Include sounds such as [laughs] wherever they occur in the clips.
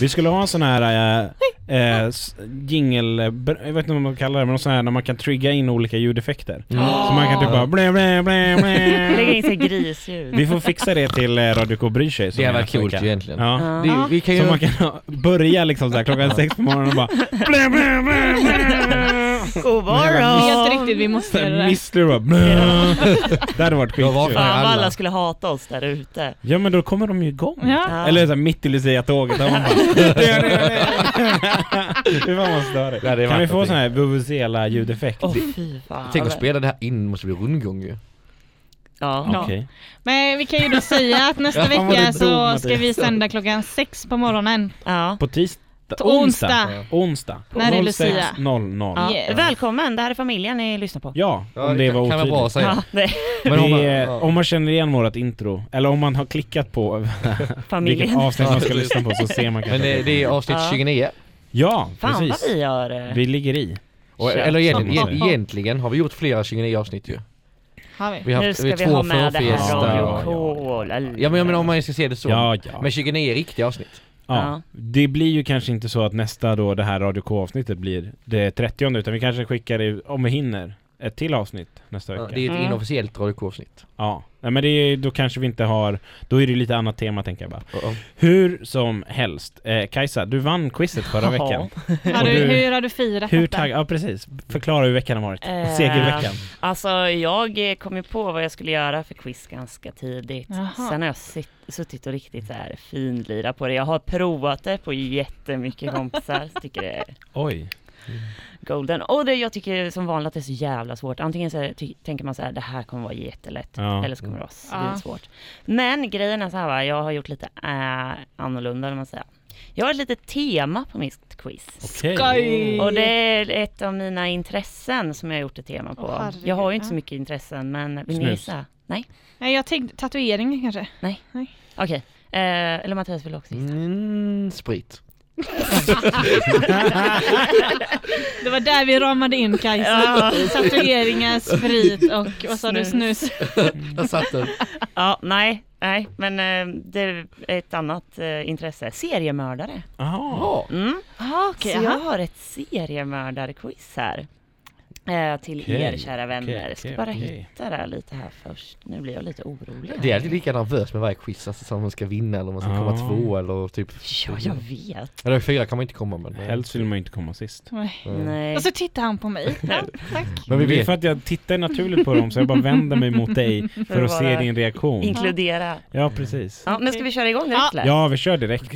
Vi skulle ha en sån här äh, äh, s- jingle, eh, br- jag vet inte vad man kallar det, men någon sån här när man kan trigga in olika ljudeffekter. Mm. Så man kan typ bara blä, blä, blä, Lägga blä. in sig grisljud. Vi får fixa det till eh, Radio K bryr sig. Det är hade varit coolt egentligen. Ja. Det, vi kan ju... Så man kan ha- börja liksom såhär klockan sex på morgonen och bara [laughs] blä, blä, blä, blä. God Helt morgon! riktigt, vi måste göra det. bara blä. Det hade varit var skitkul. fan- Fan vad alla. skulle hata oss där ute. Ja men då kommer de ju igång. Ja. Eller såhär mitt i Lucia-tåget, där man bara [laughs] Fy fan vad störigt. Ja, det är Kan vi få sån här vuvuzela ljudeffekt? Åh fy fan. Tänk att spela det här in, måste bli rundgång ju. Ja. Ja. Okej. Men vi kan ju då säga att nästa Ja, fan vad vecka drog, så ska vi sända klockan sex på morgonen. ja. På tisdag? På onsdag. Onsdag. När är Lucia? 06.00. ja. Yes. Välkommen, det här är familjen ni lyssnar på. Ja, Ja, om det var kan vara bra att otydligt. säga. Ja, det Men det om man, är, ja. Om man känner igen vårt intro, eller om man har klickat på [laughs] vilket familjen. avsnitt man ska Ja. lyssna på så ser man kanske Men det, det är avsnitt Ja. 29. Ja, Fan vad precis. vi har... eh, Vi ligger i. Och, eller egentligen, Ja. egentligen har vi gjort flera 29 avsnitt ju. Har vi? Vi har nu ska vi vi två ha med det här förfesta. Radio Ja, K. Ja men jag menar om man ska se det så. Ja, ja. Men 29 är riktiga avsnitt. Ja. Det blir ju kanske inte så att nästa då, det här Radio K-avsnittet blir det 30 utan vi kanske skickar det, om vi hinner, ett till avsnitt nästa Ja, vecka. det är ett Mm. inofficiellt Radio K-avsnitt. Ja, Nej, men det är, då kanske vi inte har, då är det lite annat tema tänker jag bara. Ja. Hur som helst, eh, Kajsa, du vann quizet förra Ja. veckan. [laughs] Har du, du- hur har du firat Hur detta? ja precis, förklara hur veckan har varit. Eh, Segerveckan. Alltså jag kom ju på vad jag skulle göra för quiz ganska tidigt. Jaha. Sen har jag sitt, suttit och riktigt så här finlirat på det. Jag har provat det på jättemycket kompisar. Tycker det är Oj. Golden. Och det jag tycker som vanligt att det är så jävla svårt. Antingen så här, ty- tänker man så här, det här kommer vara jättelätt. Ja. Eller så kommer det vara Ja. svinsvårt. Men grejen är så här va, jag har gjort lite äh, annorlunda, eller man säger. Jag har ett litet tema på mitt quiz. Okej. Skoj! Och det är ett av mina intressen som jag har gjort ett tema på. Åh, herregud, jag har ju inte så mycket intressen, men vill ni Snus. gissa? Nej? Nej, jag tänkte tatueringar kanske. Okej. Eh, eller Mattias vill också gissa. Mm, sprit. Det var där vi ramade in Kajsa. Ja. Tatueringar, sprit och vad sa du, Snus. Där satt den. Ja, nej, nej, men eh, det är ett annat eh, intresse. Seriemördare. Jaha. Ja. Mm. Ah, okej. Så jag aha. har ett seriemördarquiz här. Eh, till Okej, er kära vänner. okej, Jag ska okej, bara hitta det här lite här först. Nu blir jag lite orolig. här. Det är lika nervös med varje quiz, alltså om man ska vinna eller om man ska Ja. komma två eller typ Ja, jag vet. Eller fyra kan man inte komma men Helst vill man inte komma sist. Nej. Mm. Nej. Och så tittar han på mig. [laughs] Ja, tack. Men vi det är vet, för att jag tittar naturligt på dem så jag bara vänder mig mot dig [laughs] för att se din reaktion. Inkludera. Ja, precis. Ja, men ska vi köra igång direkt Ja. eller? Ja, vi kör direkt.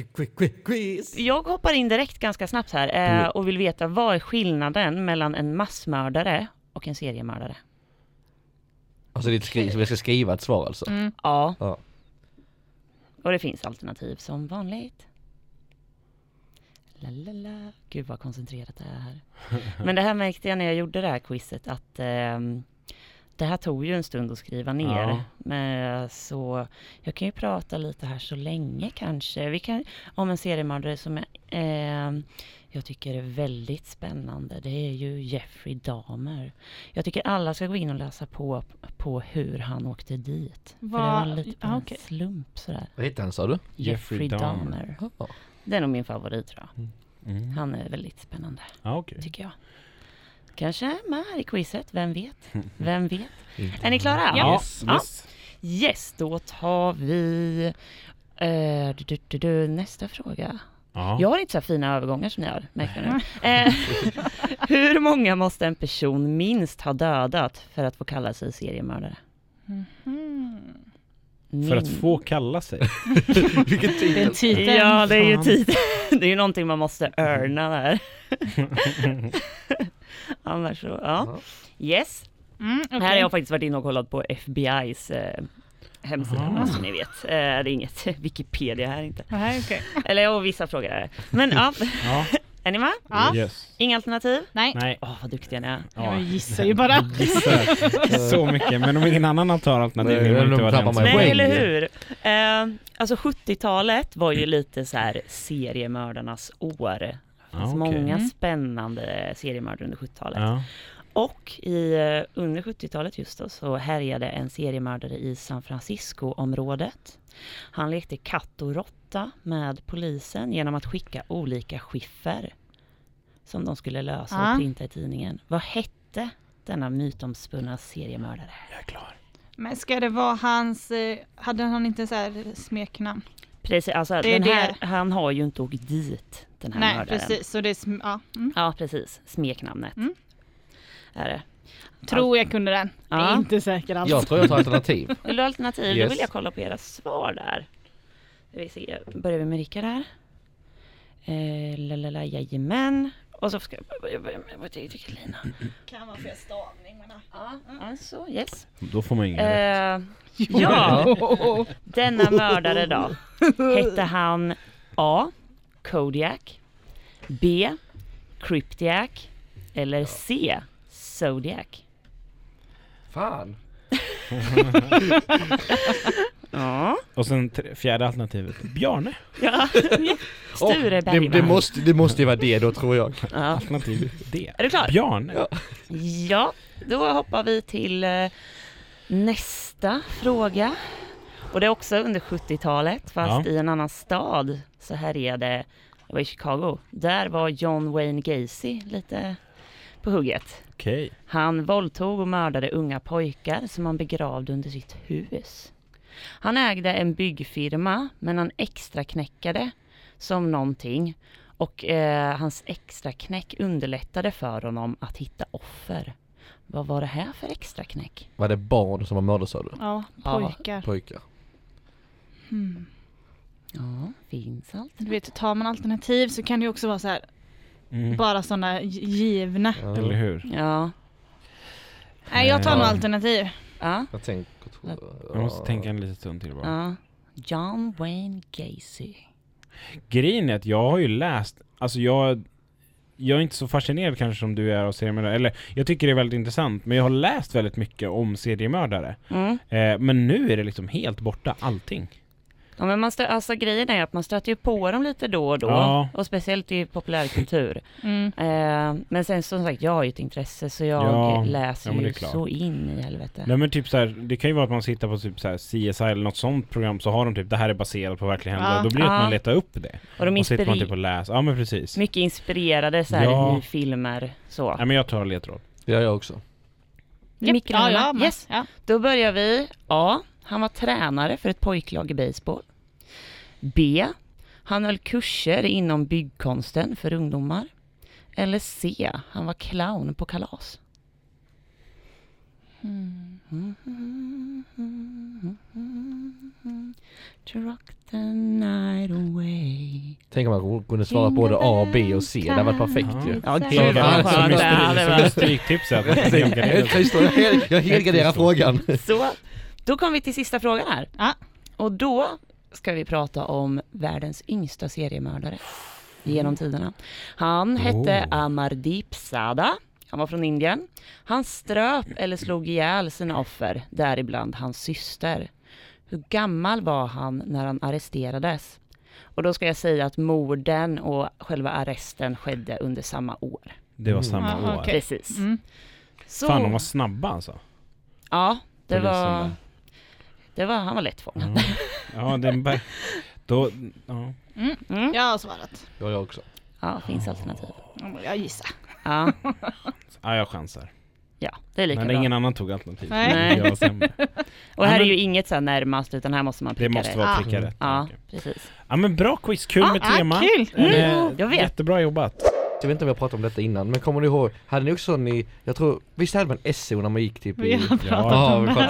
Jag hoppar in direkt ganska snabbt här eh, och vill veta vad är skillnaden mellan en massmördare och en seriemördare? alltså det är ett skri- vi ska skriva ett svar alltså. Mm. Ja. Ja. Och det finns alternativ som vanligt. Lalala. Gud vad koncentrerat det är här. [laughs] Men det här märkte jag när jag gjorde det här quizet att ehm, det här tog ju en stund att skriva ner. Ja. Men, så jag kan ju prata lite här så länge kanske. Vi kan, om en seriemördare som är, ehm, jag tycker är väldigt spännande. Det är ju Jeffrey Dahmer. Jag tycker alla ska gå in och läsa på på hur han åkte dit. För det var lite på ja, en slump sådär. Vad heter han sa du? Jeffrey Jeffrey Dahmer. Dahmer. Ja. Det är nog min favorit tror jag. Mm. Han är väldigt spännande, Ja, okej. tycker jag. Kanske med här i quizet, vem vet? [laughs] Vem vet? Är ni klara? Ja, Yes. Ja. yes. Yes, då tar vi eh, du, du, du, du, nästa fråga. Ja. Jag har inte så här fina övergångar som ni har, märker nu. [laughs] Eh, hur många måste en person minst ha dödat för att få kalla sig seriemördare? Mm. För att Min- få kalla sig. [laughs] Vilken Det är titel! titeln. Ja, det är ju tid. [laughs] Det är ju någonting man måste earna där. [laughs] Annars så, ja. Yes. Mm, okej. Här har jag faktiskt varit inne och kollat på FBI's eh, hemsida, Aha. så ni vet. Eh, det är inget Wikipedia här inte. Nej, okej. Eller ja, vissa frågor är det. Men ja, Ja, är ni med? Ja. yes. Inga alternativ? Nej, Nej. Åh, vad duktiga ni är. jag gissar ju bara. [laughs] Gissar [laughs] så mycket, men om ingen annan tar alternativ Nej, vill man inte vara. Nej, eller hur? Eh, alltså 70-talet var ju lite så här seriemördarnas år. Det fanns Ja, okej. många Mm. spännande seriemördare under 70-talet. Ja. Och i, eh, under 70-talet just då så härjade en seriemördare i San Francisco-området. Han lekte katt och råtta med polisen genom att skicka olika skiffer som de skulle lösa Ja. och printa i tidningen. Vad hette denna mytomspunna seriemördare? Jag är klar. Men ska det vara hans, eh, hade han inte så här smeknamn? Precis, alltså Det är den här, det. han har ju inte åkt dit, den här Nej mördaren. precis, så det är, ja. Mm. Ja, precis. Smeknamnet. Mm. Är det. Tror jag kunde den. Jag Ja. är inte säker alls. Jag tror jag tar alternativ. [laughs] Vill du ha alternativ? Då Yes. vill jag kolla på era svar där. Vi se, börjar vi med Rickard här. Eh, lalala, jajamän. Och så ska jag börja börja med vad tycker Lina. Kan vara fel stavning. Ja, alltså yes. Då får man ingen. Eh, ja, [laughs] denna mördare då. Hette han A. Kodiak. B. Cryptiac. Eller C. Zodiac. Fan. [laughs] Ja. Och sen tre- fjärde alternativet. Bjarne. ja. [laughs] Sture det, Bergman. det, måste, det måste ju vara det då tror jag. Ja. Alternativ D. Är du klar? Bjarne. Ja. Ja, då hoppar vi till eh, nästa fråga. Och det är också under 70-talet, fast Ja. i en annan stad så härjade, det var i Chicago, där var John Wayne Gacy lite på hugget. Okej. Han våldtog och mördade unga pojkar som han begravde under sitt hus. Han ägde en byggfirma, men han extra knäckade som någonting och eh, hans extra knäck underlättade för honom att hitta offer. Vad var det här för extra knäck? Var det barn som var mördade sa du? Ja, Ja. pojkar. Pojkar. Mm. Ja, finns allt. Du vet, tar man alternativ så kan det ju också vara så här, Mm. bara sådana givna. Ja, Eller hur? Ja, Nej, jag tar nog alternativ. ja, Jag tänker... Jag måste tänka en liten stund till bara. ja. John Wayne Gacy. Grejen är att jag har ju läst, alltså jag jag är inte så fascinerad kanske som du är av seriemördare, eller jag tycker det är väldigt intressant, men jag har läst väldigt mycket om seriemördare. Mm. Eh, men nu är det liksom helt borta, allting. Ja, men man stö- alltså grejen är att man stöter ju på dem lite då och då. Ja. Och speciellt i populärkultur. Mm. Eh, men sen som sagt, jag har ju ett intresse så jag Ja, läser ja, ju så in i helvete. Nej men typ så här, det kan ju vara att man sitter på typ så här CSI eller något sånt program så har de typ det här är baserat på verkliga händelser. Ja. Då blir det att man letar upp det. och de Och sitter man typ och läser. Ja men precis. mycket inspirerade så här Ja. i filmer så. Ja men jag tar ledtråd. Det gör jag också. Micke ja, ja, yes. ja. Då börjar vi. A. Han var tränare för ett pojklag i baseball. B. Han höll kurser inom byggkonsten för ungdomar. Eller C. Han var clown på kalas. To rock the night away. Tänk om man kunde svara både A, B och C. Det hade varit perfekt ju. Ja, gud vad stryktips sig. Jag hel- jag helgarderar frågan. Så, då kommer vi till sista frågan här. Ja. Och då ska vi prata om världens yngsta seriemördare genom tiderna. Han hette Oh. Amardeep Sada. Han var från Indien. Han ströp eller slog ihjäl sina offer, däribland hans syster. Hur gammal var han när han arresterades? Och då ska jag säga att morden och själva arresten skedde under samma år. Det var samma Ja, år. okej. Precis. Mm. Så, Fan de var snabba alltså. ja, det Polisen var, där. det var, han var lättfångad. Ja, ja den bär... Då, ja. Mm. Jag har svarat. Ja, jag också. Ja, finns alternativ. Jag gissar. Ja, ja, jag chansar. ja det är lika Men bra. ingen annan tog alternativ. Nej. Jag. [laughs] Och här Ja, är ju inget så här närmast utan här måste man Det pricka måste rätt. vara Ah. pricka rätt. Ja, precis. Ja men bra quiz, kul med Ah, tema. kul. Eh, Mm, jag vet. Jättebra jobbat. Jag vet inte om jag pratat om detta innan, men kommer ni ihåg, hade ni också ni, jag tror, visst hade man SO när man gick typ i... Vi har pratat Ja, om vi det.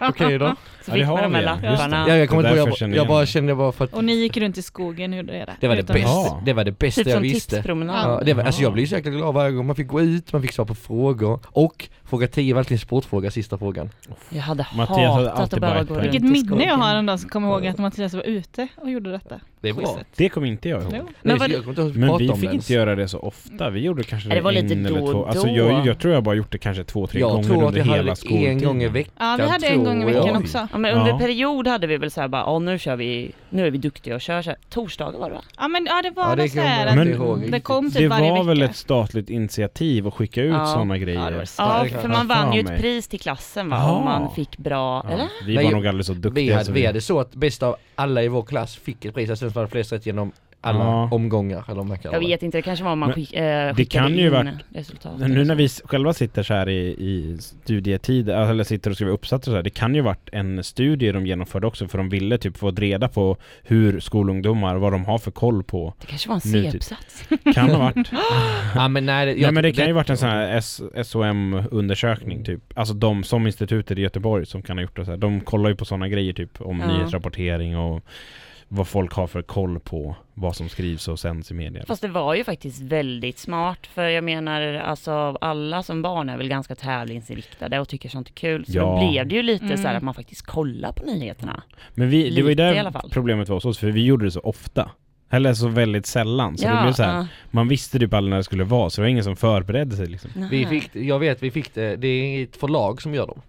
Ja, Okej då. så Ja, fick har man de här ja. Lapparna. Ja, jag kommer inte ihåg, jag, jag jag bara kände bara för att Och ni gick runt i skogen och gjorde det. det var det bästa, Ja. det var det bästa Typ jag som visste. tipspromenad. Ja, det var, alltså jag blev så jäkla glad varje gång man fick gå ut, man fick svara på frågor och fråga 10 var alltid en sportfråga, sista frågan. Jag hade Mattias hade hatat alltid att behöva gå runt Vilket i minne jag skogen. har dag som kommer ihåg att Mattias var ute och gjorde detta. Det är bra. Det kommer inte jag ihåg. Jo. Men vad- jag inte att Men vi fick inte ens. göra det så ofta. Vi gjorde kanske det var lite en då eller två. Alltså jag, jag tror jag bara gjort det kanske två, tre Jag gånger tror att under jag hade hela en skoltiden. gång i veckan. Ja, vi hade en gång i tror jag. veckan också. Ja, men under Ja. period hade vi väl såhär bara, ja nu kör vi, nu är vi duktiga och kör så här. Torsdagar var det va? Ja men ja det var Ja, det väl så här Men- att ihåg det kom typ Det varje var väl vecka. ett statligt initiativ att skicka ut Ja. sådana grejer. Ja, för man vann ju ett pris till klassen va? Om man fick bra, eller? Vi Nej, var nog alldeles så duktiga. Vi hade, så vi hade så att bäst av alla i vår klass fick ett pris, sen det flest rätt genom alla Ja. omgångar eller vad man kallar Jag vet inte, det kanske var om man skick, eh, det kan ju in varit- resultat. Nu när vi själva sitter så här i, i studietid, eller sitter och skriver uppsatser så här, det kan ju varit en studie de genomförde också för de ville typ få reda på hur skolungdomar, vad de har för koll på. Det kanske var en typ. C-uppsats. Kan ha varit. [laughs] Ja men nej, jag, Nej men det kan ju varit en sån här SOM-undersökning typ. Alltså de som institutet i Göteborg som kan ha gjort det så här. De kollar ju på sådana grejer typ om Ja. nyhetsrapportering och vad folk har för koll på vad som skrivs och sänds i media. Fast det var ju faktiskt väldigt smart, för jag menar alltså alla som barn är väl ganska tävlingsinriktade och tycker sånt är kul. Så Ja. då blev det ju lite Mm. så här att man faktiskt kollar på nyheterna. Men vi, det var ju Lite där problemet var hos oss, för vi gjorde det så ofta. Eller så väldigt sällan. Så det blev så här, ja. man visste typ aldrig när det skulle vara, så det var ingen som förberedde sig liksom. Vi fick, jag vet vi fick det, det är ett förlag som gör dem.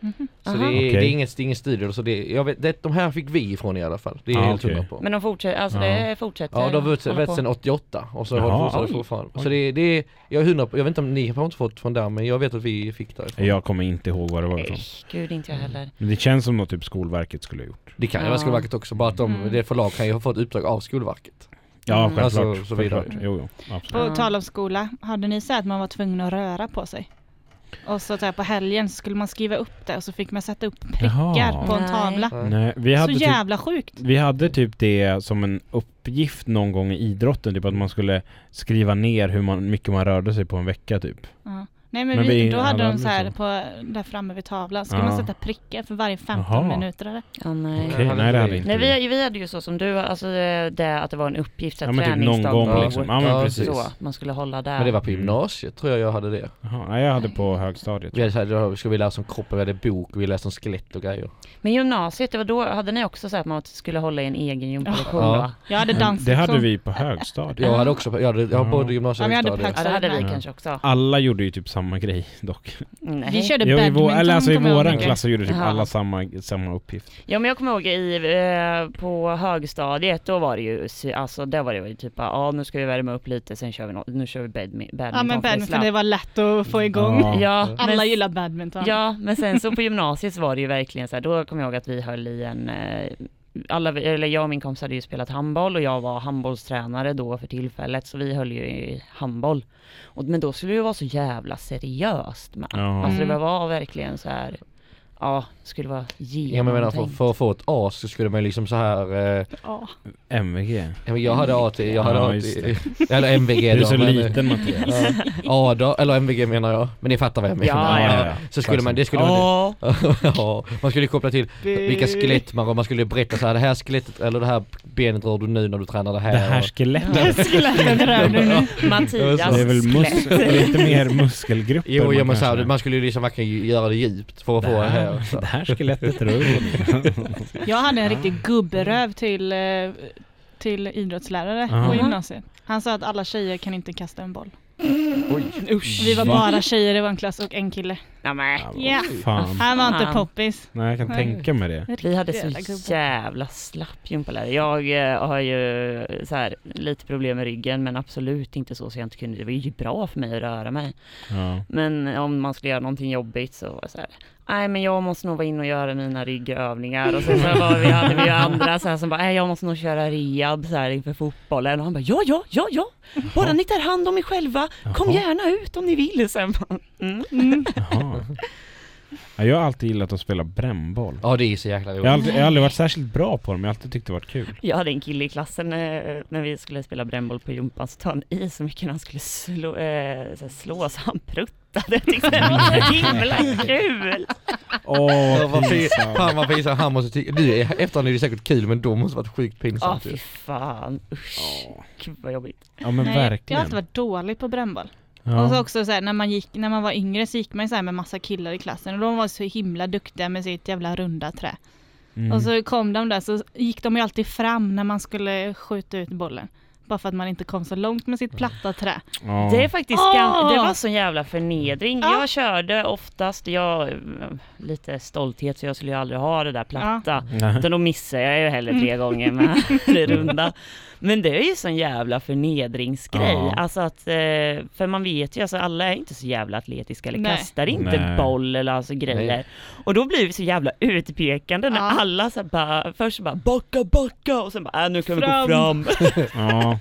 Mhm. Så Aha. det är, Okej. det är inget, det är ingen studio, så det, jag vet, det, de här fick vi ifrån i alla fall. Det är Ah, helt hundra på. Men de fortsätter, alltså Ja. det fortsätter Ja, de har varit sedan 88 och så Jaha, har oj. fortfarande. Så det, det är, jag är hundra jag vet inte om ni har inte fått från där men jag vet att vi fick därifrån. Jag kommer inte ihåg vad det var ifrån. Gud inte jag heller. Men det känns som något typ Skolverket skulle ha gjort. Det kan ju Ja. vara Skolverket också, bara att de, Mm. det förlag kan ju ha fått uppdrag av Skolverket. Ja, Mm. självklart. Alltså, så vidare. självklart. Jo, jo, absolut. På tal om skola, hade ni sett att man var tvungen att röra på sig? Och så, så här, på helgen så skulle man skriva upp det och så fick man sätta upp prickar Jaha. på en Nej. tavla. Nej, vi Så hade typ jävla sjukt. Vi hade typ det som en uppgift någon gång i idrotten, typ att man skulle skriva ner hur man, mycket man rörde sig på en vecka typ. Ja. Nej men, Men vi, vi då hade hade de så här så. på, där framme vid tavlan, ska Ja. man sätta prickar för varje 15 Jaha. minuter eller? Ja, nej. Hade nej inte det hade vi. inte Nej vi. hade ju så som du, alltså det, att det var en uppgift, så Ja men typ någon gång liksom. Ja men precis. Så, man skulle hålla där. Men det var på gymnasiet tror jag jag hade det. Jaha, nej jag hade på högstadiet. Vi hade skulle vi oss om kroppen, vi hade bok, vi läste om skelett och grejer. Men gymnasiet, det var då, hade ni också så att man skulle hålla i en egen gympalektion Ja. då? Jag hade dans Det hade vi på högstadiet. Jag hade också, jag hade, jag har Ja. både gymnasiet och hade högstadiet. Ja det hade vi kanske också. Alla gjorde ju typ samma grej dock. Nej. Vi körde Jo, i badminton vår, eller alltså i våran klass så gjorde typ Jaha. alla samma, samma uppgift. Ja men jag kommer ihåg i, eh, på högstadiet, då var det ju, alltså där var det ju typ ja nu ska vi värma upp lite, sen kör vi något, nu kör vi badmi- badminton. Ja men för badminton, det var lätt att få igång. Ja. Ja, Alla men, gillar badminton. ja, men sen så på gymnasiet så var det ju verkligen så här, då kommer jag ihåg att vi höll i en eh, alla, eller jag och min kompis hade ju spelat handboll och jag var handbollstränare då för tillfället så vi höll ju i handboll. Och, men då skulle det ju vara så jävla seriöst med. Ja. Alltså det Mm. var verkligen så här. Ja, skulle vara Ja men jag menar för, genomtänkt. för att få ett A så skulle man liksom så här eh, Ja. MVG. ja, men jag hade A till, jag hade Ja, A till, eller MVG Du är då, så men, liten Mattias. Ja, A då, eller MVG menar jag, men ni fattar vad jag menar. Ja, ja. Så skulle man, det skulle man, Ja, [laughs] ja, man skulle koppla till vilka skelett man man skulle berätta så här, det här skelettet eller det här benet rör du nu när du tränar det här. Det här skelettet. Skelettet rör du nu. [laughs] Mattias Det är väl mus- det inte mer muskelgrupper Jo, ja, man men så här, man skulle ju liksom verkligen göra det djupt för att få det här. det här, [laughs] det här skelettet rör [laughs] Jag hade en riktig gubberöv till, eh, till idrottslärare Aha. på gymnasiet. Han sa att alla tjejer kan inte kasta en boll. Oj. Usch. Vi var Va? bara tjejer i vår klass och en kille. Ja, men. Ja. Fan. Han var inte poppis. Nej jag kan Nej. tänka mig det. Vi hade så jävla slapp gympalärare. Jag eh, har ju så här, lite problem med ryggen men absolut inte så så jag inte kunde. Det var ju bra för mig att röra mig. Ja. Men om man skulle göra någonting jobbigt så var det så här. Nej men jag måste nog vara in och göra mina ryggövningar. Och sen så var vi, hade vi ju andra så här som bara, nej jag måste nog köra rehab så här inför fotbollen. Och han bara, ja ja ja ja, bara ni tar hand om er själva, kom Jaha. gärna ut om ni vill. Sen bara, mm. Ja, jag har alltid gillat att spela brännboll. Ja det är så jäkla roligt. Jag har, aldrig, jag har aldrig varit särskilt bra på det men jag har alltid tyckt det varit kul. Jag hade en kille i klassen eh, när vi skulle spela brännboll på gympan så tog han i så mycket när han skulle slå, eh, slå så han pruttade. Jag tyckte det var så himla kul. Åh, fint. pinsamt. Fan vad pinsamt, han måste tycka, du efterhand är det säkert kul men då måste det varit sjukt Ja pinsamt fy fan, usch. Gud vad jobbigt. Ja men Nej, jag har verkligen. alltid varit dålig på brännboll. Ja. Och så också så här, när man gick, när man var yngre så gick man så här med massa killar i klassen och de var så himla duktiga med sitt jävla runda trä. Mm. Och så kom de där så gick de ju alltid fram när man skulle skjuta ut bollen. Bara för att man inte kom så långt med sitt platta trä. ja. Det är faktiskt gam- det var sån jävla förnedring. Ja. Jag körde oftast, jag lite stolthet så jag skulle ju aldrig ha det där platta. Nej. Utan då missar jag ju hellre tre [laughs] gånger med det runda. Men det är ju sån jävla förnedringsgrej. Ja. Alltså att, eh, för man vet ju, alltså alla är inte så jävla atletiska eller Nej. kastar inte Nej. boll eller alltså grejer. Nej. Och då blir vi så jävla utpekande när Ja. alla så bara, först bara backa, backa och sen bara, äh, nu kan vi gå Fram. fram. [laughs] [laughs] Ja.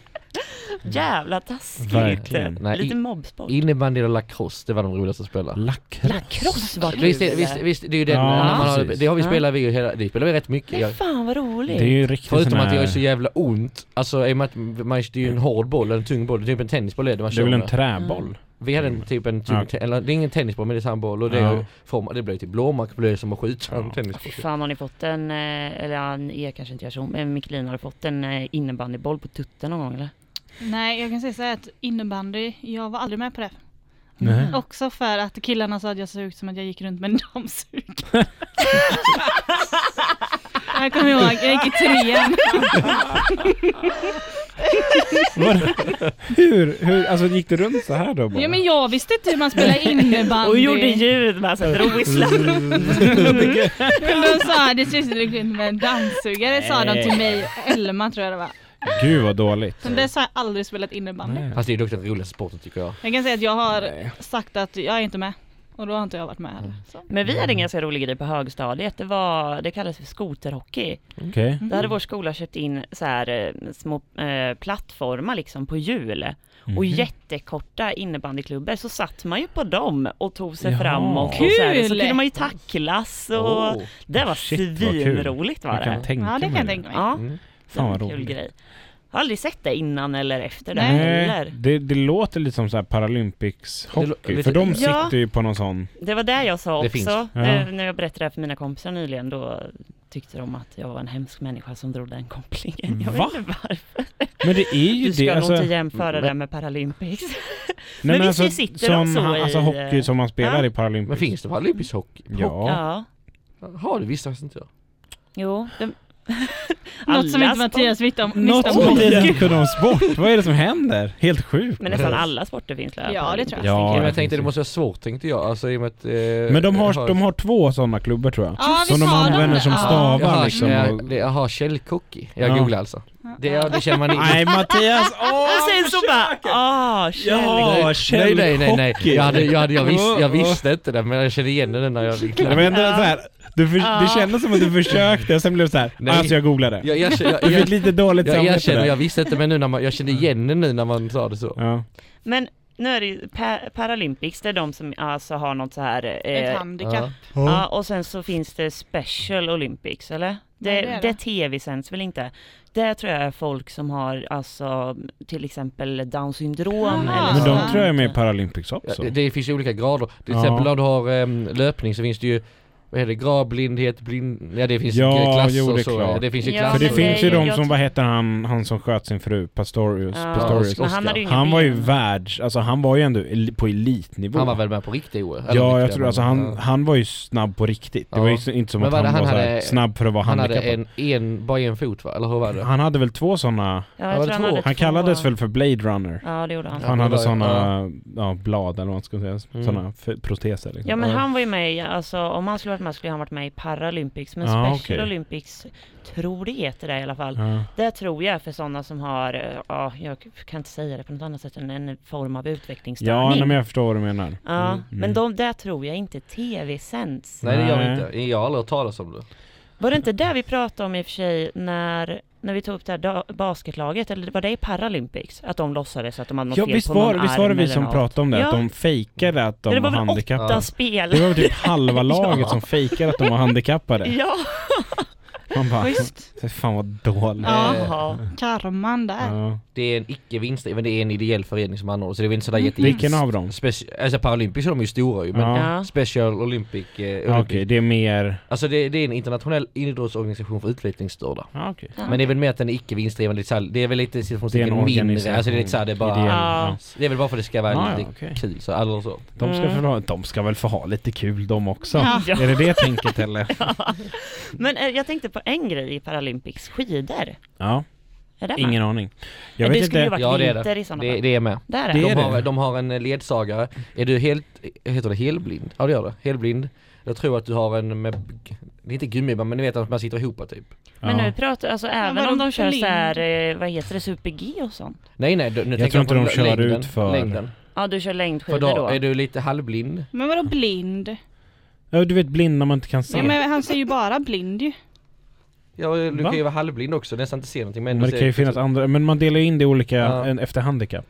Jävla taskigt. Verkligen. Nej, Lite mobbsport. Innebandy och lacrosse, det var de roligaste att spela. Lacrosse. Lacrosse var kul. Visst, är- visst, visst, det är ju den, Ja, när man har, precis. det har vi Ja. spelat vi ju hela, det spelar vi rätt mycket. Men Jag, fan vad roligt. Det är ju riktigt förutom sån att det gör här- så jävla ont, alltså i och med att man, det är ju en hård boll, en tung boll, typ en tennisboll är det man Det är kör väl en med. träboll? Vi hade en, typ en tung, Ja. eller det är ingen tennisboll men det är samma boll och det, Ja. form, det blir typ blåmärken på det som att skjuta en Ja. tennisboll. Fy fan har ni fått en, eh, eller ja, er kanske inte gör så, men Mikkelin har du fått en eh, innebandyboll på tutten någon gång eller? Nej, jag kan säga så här att innebandy, jag var aldrig med på det. Nej. Också för att killarna sa att jag såg ut som att jag gick runt med en dammsug. [laughs] jag kommer ihåg, jag gick i trean. [laughs] Hur, hur, alltså gick det runt så här då bara? Ja men jag visste inte hur man spelar innebandy. Och gjorde ljud med alltså drog i sladden. Men de sa det ser ut som med en dammsugare sa de till mig, Elma tror jag det var. Gud vad dåligt. Sen dess har jag aldrig spelat innebandy. Nej. Fast det är dock den roligaste sporten tycker jag. Jag kan säga att jag har Nej. sagt att jag är inte med. Och då har inte jag varit med heller. Så. Men vi hade en ganska rolig grej på högstadiet, det var, det kallades för skoterhockey. Okej. Då hade vår skola köpt in så här eh, små eh, plattformar liksom på hjul. Och Mhm. jättekorta innebandyklubbor så satt man ju på dem och tog sig Jaha. framåt. Och så, här, så kunde man ju tacklas och Åh. det var svinroligt var Jag kan det. tänka Ja det kan jag tänka mig. Ja, Mm. det Fan vad kul roligt. grej. Jag har aldrig sett det innan eller efter det Nej. heller. det, det låter lite som så här Paralympics Det hockey, lå- för de Ja. sitter ju på någon sån... Det var det jag sa Det också. finns. Ja. Eh, När jag berättade det här för mina kompisar nyligen då tyckte de att jag var en hemsk människa som drog den kopplingen. Jag Va? vet inte varför. Men det är ju Du ska det, nog alltså... inte jämföra men- det med Paralympics. [laughs] Nej, men visst, alltså, sitter de sån, så ha- i, Alltså hockey eh, som man spelar ja. i Paralympics. Men finns det paralympisk hockey? Ja. Ja, Har det visste jag inte jag. jo. Det... Något som inte Mattias visste om. Något som inte kunde om sport. Vad är det som händer? Helt sjukt. Men nästan alla sporter finns det. Ja, det tror jag. Ja, Ja, men det jag tänkte det måste vara svårt tänkte jag. Alltså i och med att... Eh, Men de har, jag de har två sådana klubbor tror jag. Ja, som de använder det. som Ja. stavar Jaha, liksom. jag, jaha, källkoki. Jag Ja. googlar alltså. Det, ja, det känner man inte. Nej Mattias, [laughs] åh! Och sen så bara, ah, Ja, nej, nej, nej, nej. källhockey. Jag, hade, jag, hade, jag, visste, jag [laughs] visste inte det men jag kände igen det när jag Nej, googlade. Men för, Ja. det kändes som att du försökte och sen blev det så här. Nej. alltså jag googlade. Jag, jag, jag, Du jag, fick lite dåligt jag, samvete erkänner, där. jag visste inte men nu när man, jag kände igen det nu när man sa det så. Ja. Men nu är det ju pa Paralympics, det är de som alltså har något så här Ett eh, handikapp. Ja, och sen så finns det Special Olympics, eller? Det, Nej, det är det, det. tv-sänds väl inte? Det tror jag är folk som har alltså till exempel down syndrom Aha. eller Men de tror jag är med i Paralympics Ja, också. det, det finns ju olika grader. Till Ja. exempel när du har em, löpning så finns det ju vad heter det, gravblindhet, blind, ja det finns Ja, klasser jo, det är och så. klart. Ja, det finns ju Ja, klasser. För det finns ju det- de som, vad heter han, han som sköt sin fru, Pastorius. Ja, Pastorius. han Han var ju världs, alltså han var ju ändå på elitnivå. Han var väl med på riktigt OS? Ja, jag tror alltså han, han var ju snabb på riktigt. Det Ja. var ju inte som Men att han, det, var han här hade- snabb för att vara Han hade handikappad. en, en, bara en fot va? Eller hur var det? Han hade väl två sådana, Ja, det han, två. han två- kallades väl för Blade Runner. Ja, det gjorde han. Han det hade var- sådana ja, blad eller vad man ska säga, Mm. sådana proteser liksom. Ja men han var ju med alltså om han skulle varit med skulle han varit med i Paralympics men Ja, Special okej. Olympics tror det heter det i alla fall. Ja. Det tror jag för sådana som har, eh, ja jag kan inte säga det på något annat sätt än en form av utvecklingsstörning. Ja, nej, men jag förstår vad du menar. Ja, Mm. men de där tror jag inte tv-sänds. Nej det gör vi inte. Jag har aldrig hört talas om det. Var det inte det vi pratade om i och för sig när, när vi tog upp det här basketlaget, eller var det i Paralympics? Att de låtsades att de hade något Ja fel på var, någon visst var det arm vi som pratade om det, Ja. att de fejkade att de det var var väl handikappade. åtta Ja. spel? Det var väl typ [laughs] halva laget Ja. som fejkade att de var handikappade. Ja, [laughs] Man bara, fy fan vad dåligt. Ja. Jaha. Karman där. Ja. Det är en icke vinstdriven, det är en ideell förening som anordnar så det är väl inte sådär Mm. jätte... Vilken av dem? Speci- alltså Paralympics är de ju stora ju men Ja. Special Olympic, eh, Olympic. Okej, det är mer... Alltså det, det är en internationell idrottsorganisation för utvecklingsstörda. Ja. Ja. Men det är väl mer att den är icke vinstdriven, det är, väl lite Det är en situationstecken mindre, organisation. alltså det är lite såhär, det är bara... Ja. Det är väl bara för att det ska vara Ja, ja, lite okej. kul så, eller så. De ska, Mm. väl ha, de ska väl få ha lite kul de också? Ja. Är det det tänket eller? [laughs] Men eh, jag tänkte på en grej i Paralympics, skidor. Ja, Är det med? ingen aning. Jag det vet skulle ju inte. varit Ja, det är vinter det. i sådana Det, fall. det är med. Där är Det det. är De det. har, de har en ledsagare. Är du helt, heter det helblind? Ja det gör det. Helblind. Jag tror att du har en med, det är inte gummiband men ni vet att man sitter ihop typ. Men Ja. nu pratar, alltså även om de kör så här, eh, vad heter det, super-G och sånt? Nej nej, nu Jag tror inte de kör längden, ut för- längden. Ja, du kör längdskidor då då? är du lite halvblind. Men vadå blind? Ja, du vet blind när man inte kan se. Ja, men han ser ju bara blind ju. Ja du Va? kan ju vara halvblind också, nästan inte se någonting men, Men det kan ju finnas andra, men man delar in det i olika Ja. en, efter handikapp.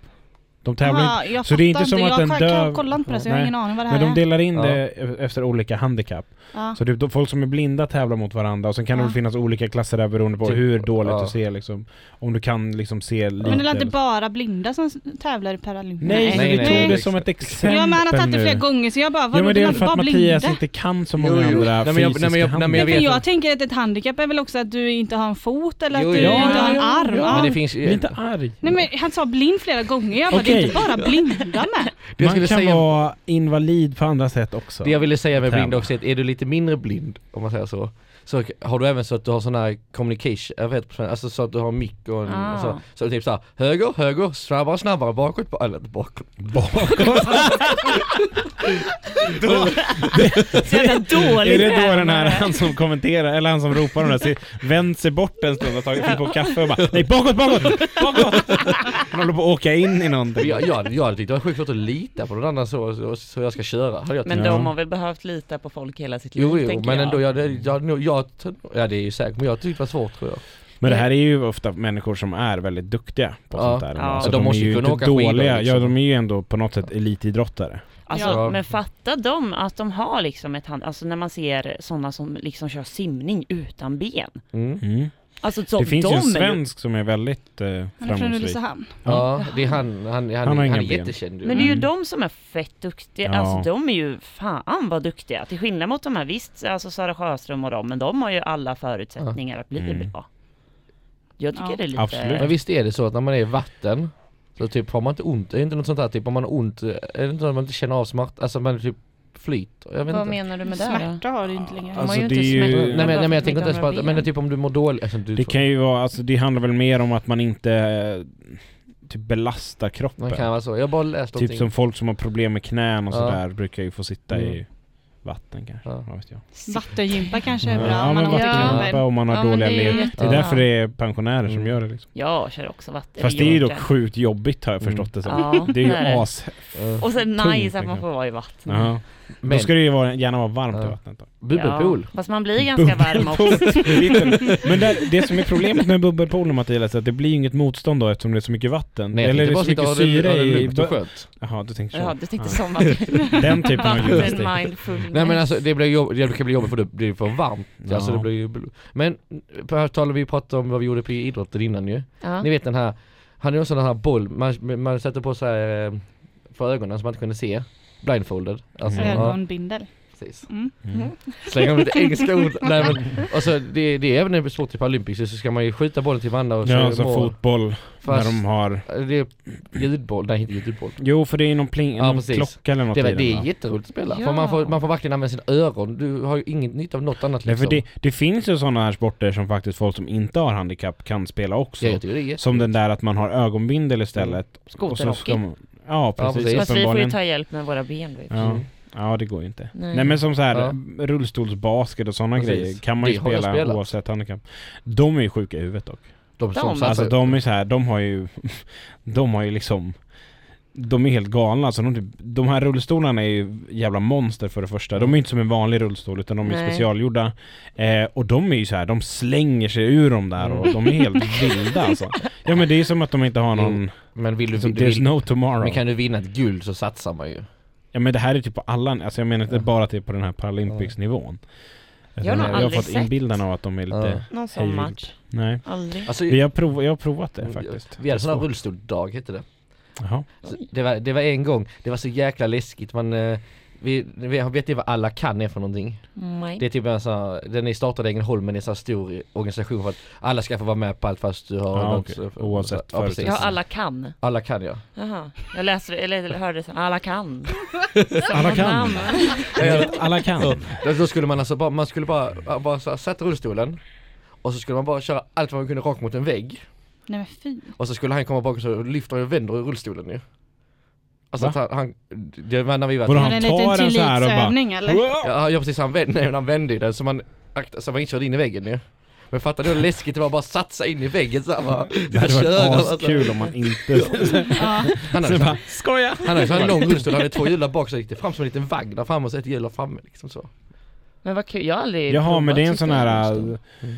De tävlar inte, Aha, jag så det är inte som att jag en kan- döv- Jag kollar inte på det så jag har Nej. ingen aning vad det men här de är. delar in Ja. det e- efter olika handikapp. Ja. Så det, folk som är blinda tävlar mot varandra och sen kan det Ja. väl finnas olika klasser där beroende på Typ, hur dåligt ja. du ser liksom. Om du kan liksom se lite. Men det är inte bara blinda som tävlar i Paralympics? Nej, Nej, nej, tog nej. det som ett exempel Ja men han har tagit det flera gånger så jag bara, Ja vadå men det det är är för att Mattias blinda? inte kan så många andra Nej, men fysiska nej, men jag- nej, men jag Men handikapp. vet jag tänker att ett handikapp är väl också att du inte har en fot eller Jo, att du inte Ja, har en ja, arm? ja. Ja. Men det finns ju... Bli inte arg. Nej men han sa blind flera gånger, jag bara det är inte bara blinda med. [laughs] Det jag Man kan säga- vara invalid på andra sätt också. Det jag ville säga med blind också är att är du lite mindre blind, om man säger så, så har du även så att du har sån här communication, jag vet alltså så att du har mick och en, Ah. så, så typ såhär, höger, höger, snabbare, snabbare, bakåt, ba- eller bakåt. [laughs] Bakåt. [laughs] Så jävla dåligt Är det då den här han som kommenterar, eller han som ropar de där, ser- vänt sig bort en stund och tagit på kaffe och bara Nej bakåt, bakåt, bakåt! Han håller på att åka in i någonting. Jag, jag, jag hade tyckt det var sjukt svårt att lita på någon annan så, så, så jag ska köra, hade jag Men de har väl behövt lita på folk hela sitt liv, Jo, jo, men jag. ändå, jag, jag, jag, jag, ja det är ju säkert, men jag tyckte det var svårt tror jag. Men det här är ju ofta människor som är väldigt duktiga på Ja. sånt där. Ja. Alltså, De de, måste är ju kunna inte åka skidor, dåliga, liksom. ja de är ju ändå på något sätt elitidrottare. Alltså, Ja. men fatta dem att de har liksom ett hand, alltså när man ser sådana som liksom kör simning utan ben. Mm. Mm. Alltså Det finns de ju en är ju- svensk som är väldigt eh, Han är från. Ulricehamn. Ja, det är han, han, han, Han han, är jättekänd. Men det är ju Mm. de som är fett duktiga, Ja. alltså de är ju fan vad duktiga. Till skillnad mot de här, visst, alltså Sara Sjöström och dem, men de har ju alla förutsättningar att bli Mm. bra. Jag tycker Ja. det är lite... Absolut. Men visst är det så att när man är i vatten så typ har man inte ont, är det inte något sånt där typ om man har ont, är det inte så att man inte känner av smärta, alltså man typ flyter, jag vet Vad inte. menar du med det? Smärta har du inte längre. Alltså, ju det inte är ju-. Nej men, nej, men jag tänker inte ens på att, men typ om du mår dåligt, alltså, du Det får- kan ju vara, alltså det handlar väl mer om att man inte eh, typ belastar kroppen. man kan vara så, jag bara läst Typ någonting. som folk som har problem med knän och Ja. sådär brukar ju få sitta i Mm. vatten kanske. Ja. Vad jag. Vattengympa kanske är bra Ja man men i vattenklubba kroppen. om man har Ja, dåliga det led. Det är därför det är pensionärer som Mm. gör det liksom. Jag kör också vatten. Fast det är ju dock sjukt jobbigt har jag Mm. förstått det som. Ja, Det är ju det det. as... Ja. Och sen nice att man liksom. får vara i vatten. Men, Då ska det ju vara, gärna vara varmt i Ja. vattnet då. bubbelpool. Ja, fast man blir ganska varm också. [laughs] Men där, det som är problemet med bubbelpoolen Mattias, är att det blir inget motstånd då eftersom det är så mycket vatten. Nej Eller är det bara så mycket syre i... skönt. Jaha, du tänkte så. Ja, du tänkte Ja. som att Den typen av [laughs] mindfulness. Nej men alltså det blir, jobb, det kan bli jobbigt för det blir för varmt. Ja. Alltså det blir ju, men på här talar vi pratade om vad vi gjorde på idrotten innan ju. Ja. Ni vet den här, han är också den här boll, man, man sätter på sig eh, för ögonen så man inte kunde se. Blindfolded. Alltså, Mm. ja, Ögonbindel. precis. Mm. Mm. Slänger om lite [laughs] engelska ord. Nej men, och så det, det är även en sport i Paralympics så ska man ju skjuta bollen till varandra och Ja, det alltså mål. fotboll, Fast när de har... det är ljudboll, nej inte ljudboll. Jo, för det är någon pling, Ja, någon precis. klocka eller något Det, i den, det är jätteroligt att spela, Ja. för man får, man får verkligen använda sina öron, du har ju inget nytta av något annat Nej, liksom. för det, det finns ju sådana här sporter som faktiskt folk som inte har handikapp kan spela också. Ja, jag tycker det är Som den där att man har ögonbindel istället. Ska Skoterhockey. Ja, precis. precis. Fast vi får ju ta hjälp med våra ben då. Ja. Mm. ja, det går ju inte. Nej. Nej, men som så här Ja. rullstolsbasket och sådana grejer kan man ju Det har jag spela spelat. oavsett handikapp. De är ju sjuka i huvudet dock. De som De, Alltså de är så här, de har ju [laughs] De har ju liksom De är helt galna alltså, de, de här rullstolarna är ju jävla monster för det första. De är inte som en vanlig rullstol utan de är Nej. specialgjorda eh, Och de är ju så här, de slänger sig ur dem där och de är helt [laughs] vilda alltså Ja men det är som att de inte har någon Men vill du, du There's vill, no tomorrow men kan du vinna ett guld så satsar man ju. Ja men det här är typ på alla, alltså jag menar inte Ja. bara till på den här Paralympics nivån Jag, Jag har nog jag har aldrig fått sett. inbildan av att de är lite... Någon sån match. Nej. Aldrig. Alltså, Vi har prov, jag har provat det faktiskt. vi hade sån här Det är rullstoldag hette det. Jaha. Så det, var, det var en gång, det var så jäkla läskigt man eh, vi, vi vet ni vad alla kan är för någonting? Nej. Det är typ en sån här, den är startad i Ängelholm men det är en sån här stor organisation för att alla ska få vara med på allt fast du har Ja, något, så- Oavsett ja, precis. Ja, alla kan. alla kan ja. Jaha. Jag läste eller hörde så. Alla kan. [laughs] Alla kan. [laughs] Alla kan. Då, då skulle man alltså bara, man skulle bara, bara så här, sätta rullstolen och så skulle man bara köra allt vad man kunde rakt mot en vägg Nej men fy. och så skulle han komma bak och så lyfter och vänder i rullstolen ju. Alltså Va? att han, han, det var när vi var Var han liten tar den så här och bara... eller? Ja, ja precis, han vände, han vände ju den så man, akta, så man inte körde in i väggen ju. Men fattar du hur läskigt det var att bara satsa in i väggen så här, bara, Det hade varit alltså. askul om man inte... Ja. Han Så hade, bara, skoja! han hade så här lång rullstol, han hade två hjul där bak så gick det fram som en liten vagn där framme och så ett hjul framme liksom så. Men vad kul. Jag har aldrig Jaha, men det är en provat sån här... äh,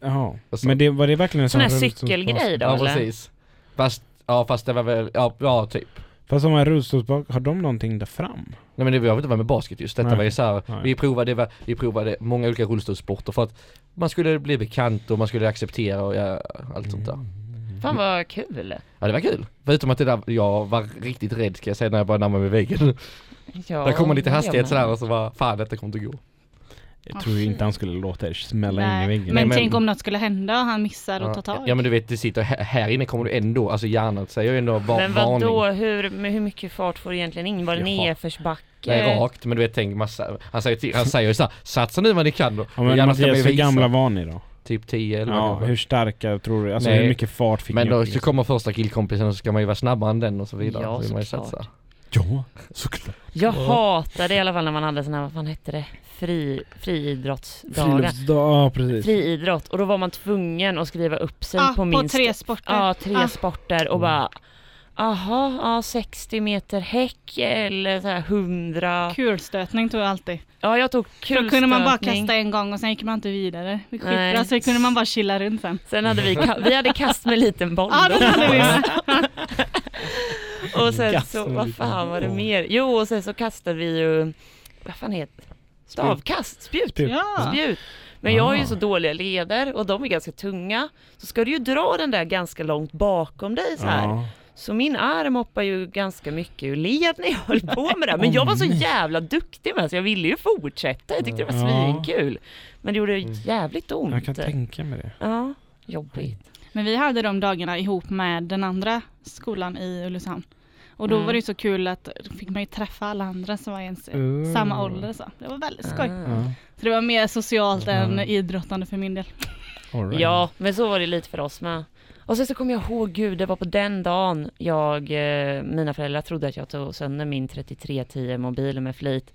Jaha. Alltså- Men det, var det verkligen en Sån här rullstol- cykelgrej då Ja eller? precis. Fast, ja fast det var väl, ja, ja typ. Fast de här rullstolsbak, har de någonting där fram? Nej men det var inte vad med basket just, detta Nej. var ju såhär, Nej. vi provade, det var- vi provade många olika rullstolssporter för att man skulle bli bekant och man skulle acceptera och ja, allt sånt där. Fan vad kul. Ja det var kul. Förutom att det där, jag var riktigt rädd ska jag säga när jag började närma mig väggen. Ja, där kommer lite jag hastighet sådär och så var fan detta kommer inte gå. Jag tror ju inte han skulle låta er smälla in i Nej. väggen. Men, Nej, men- tänk om något skulle hända och han missar att ta tag. ja men du vet, det sitter här, här inne kommer du ändå, alltså hjärnan säger ju ändå var, Men varning. vadå, hur, men hur mycket fart får du egentligen in? Var det Jaha. nedförsbacke? Nej rakt, men du vet tänk massa, han säger, till, han säger ju såhär, satsa nu vad ni kan då. Ja, men Mattias, hur gamla var ni då? Typ 10 eller Ja, hur starka tror du? Alltså Nej. hur mycket fart fick Men ni då upp i? så kommer första killkompisen och så ska man ju vara snabbare än den och så vidare. Ja, så vill man ju såklart. satsa. Ja, såklart. Jag hatade i alla fall när man hade såna här, vad fan hette det? Fri, friidrottsdagar. Friluftsdag, ja precis. Friidrott. Och då var man tvungen att skriva upp sig ah, på på minst tre sporter. Ja, tre Ah. sporter och Mm. bara Aha, ja 60 meter häck eller så här 100 Kulstötning tog jag alltid. Ja jag tog Då kulstötning kunde man bara kasta en gång och sen gick man inte vidare. Var Nej. så kunde man bara chilla runt sen. Sen hade vi, ka- vi hade kast med liten boll Ja, då. det hade vi. [laughs] [laughs] Och sen så, vad fan var det mer? Jo och sen så kastade vi ju, vad fan heter det? Stavkast, spjut! Spjut. Ja. Spjut! Men jag har ju Ah. så dåliga leder och de är ganska tunga. Så ska du ju dra den där ganska långt bakom dig så här. Ja. Så min arm hoppar ju ganska mycket ur led när jag höll på med det. Men jag var så jävla duktig med det så jag ville ju fortsätta. Jag tyckte det var svinkul. Men det gjorde Mm. jävligt ont. Jag kan tänka mig det. Ja, jobbigt. Men vi hade de dagarna ihop med den andra skolan i Ulricehamn. Och då Mm. var det ju så kul att fick man ju träffa alla andra som var i ens Uh. samma ålder. Så. Det var väldigt skoj. Ja, Så det var mer socialt än Mm. idrottande för min del. right. Ja, men så var det lite för oss med. Och sen så kommer jag ihåg, gud, det var på den dagen jag, eh, mina föräldrar trodde att jag tog sönder min 3310 mobil med flit.